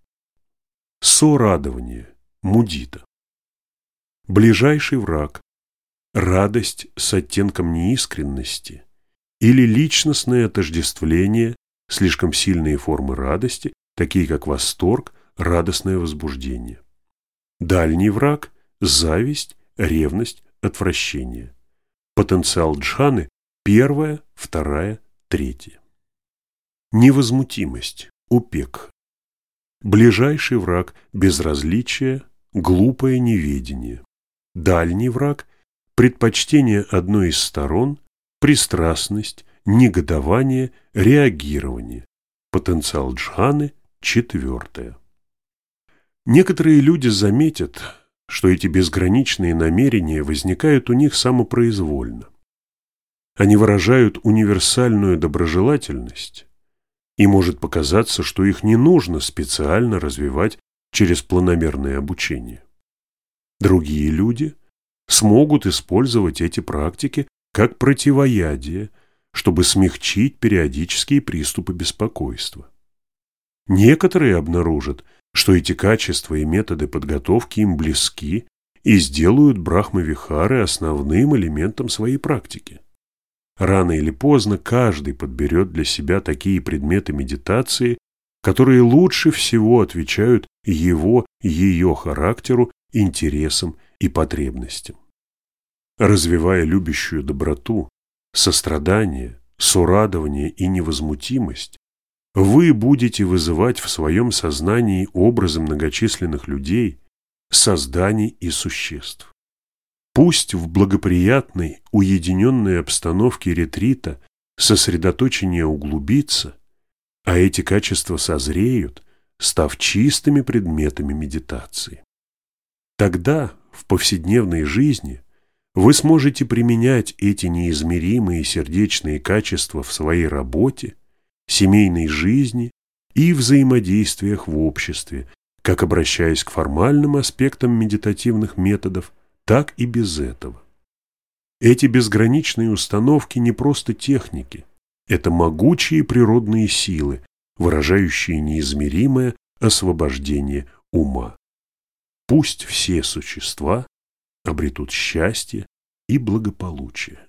Сорадование – мудита. Ближайший враг – радость с оттенком неискренности или личностное отождествление, слишком сильные формы радости, такие как восторг, радостное возбуждение. Дальний враг – зависть, ревность, отвращение. Потенциал джханы – первая, вторая, третья. Невозмутимость, упек. Ближайший враг – безразличие, глупое неведение. Дальний враг – предпочтение одной из сторон, пристрастность, негодование, реагирование. Потенциал джханы – четвертое. Некоторые люди заметят, что эти безграничные намерения возникают у них самопроизвольно. Они выражают универсальную доброжелательность, и может показаться, что их не нужно специально развивать через планомерное обучение. Другие люди смогут использовать эти практики как противоядие, чтобы смягчить периодические приступы беспокойства. Некоторые обнаружат, что эти качества и методы подготовки им близки и сделают брахмавихары основным элементом своей практики. Рано или поздно каждый подберет для себя такие предметы медитации, которые лучше всего отвечают его, ее характеру, интересам и потребностям. Развивая любящую доброту, сострадание, сурадование и невозмутимость, вы будете вызывать в своем сознании образы многочисленных людей, созданий и существ. Пусть в благоприятной, уединенной обстановке ретрита сосредоточение углубится, а эти качества созреют, став чистыми предметами медитации. Тогда в повседневной жизни вы сможете применять эти неизмеримые сердечные качества в своей работе, семейной жизни и взаимодействиях в обществе, как обращаясь к формальным аспектам медитативных методов, так и без этого. Эти безграничные установки не просто техники, это могучие природные силы, выражающие неизмеримое освобождение ума. Пусть все существа обретут счастье и благополучие.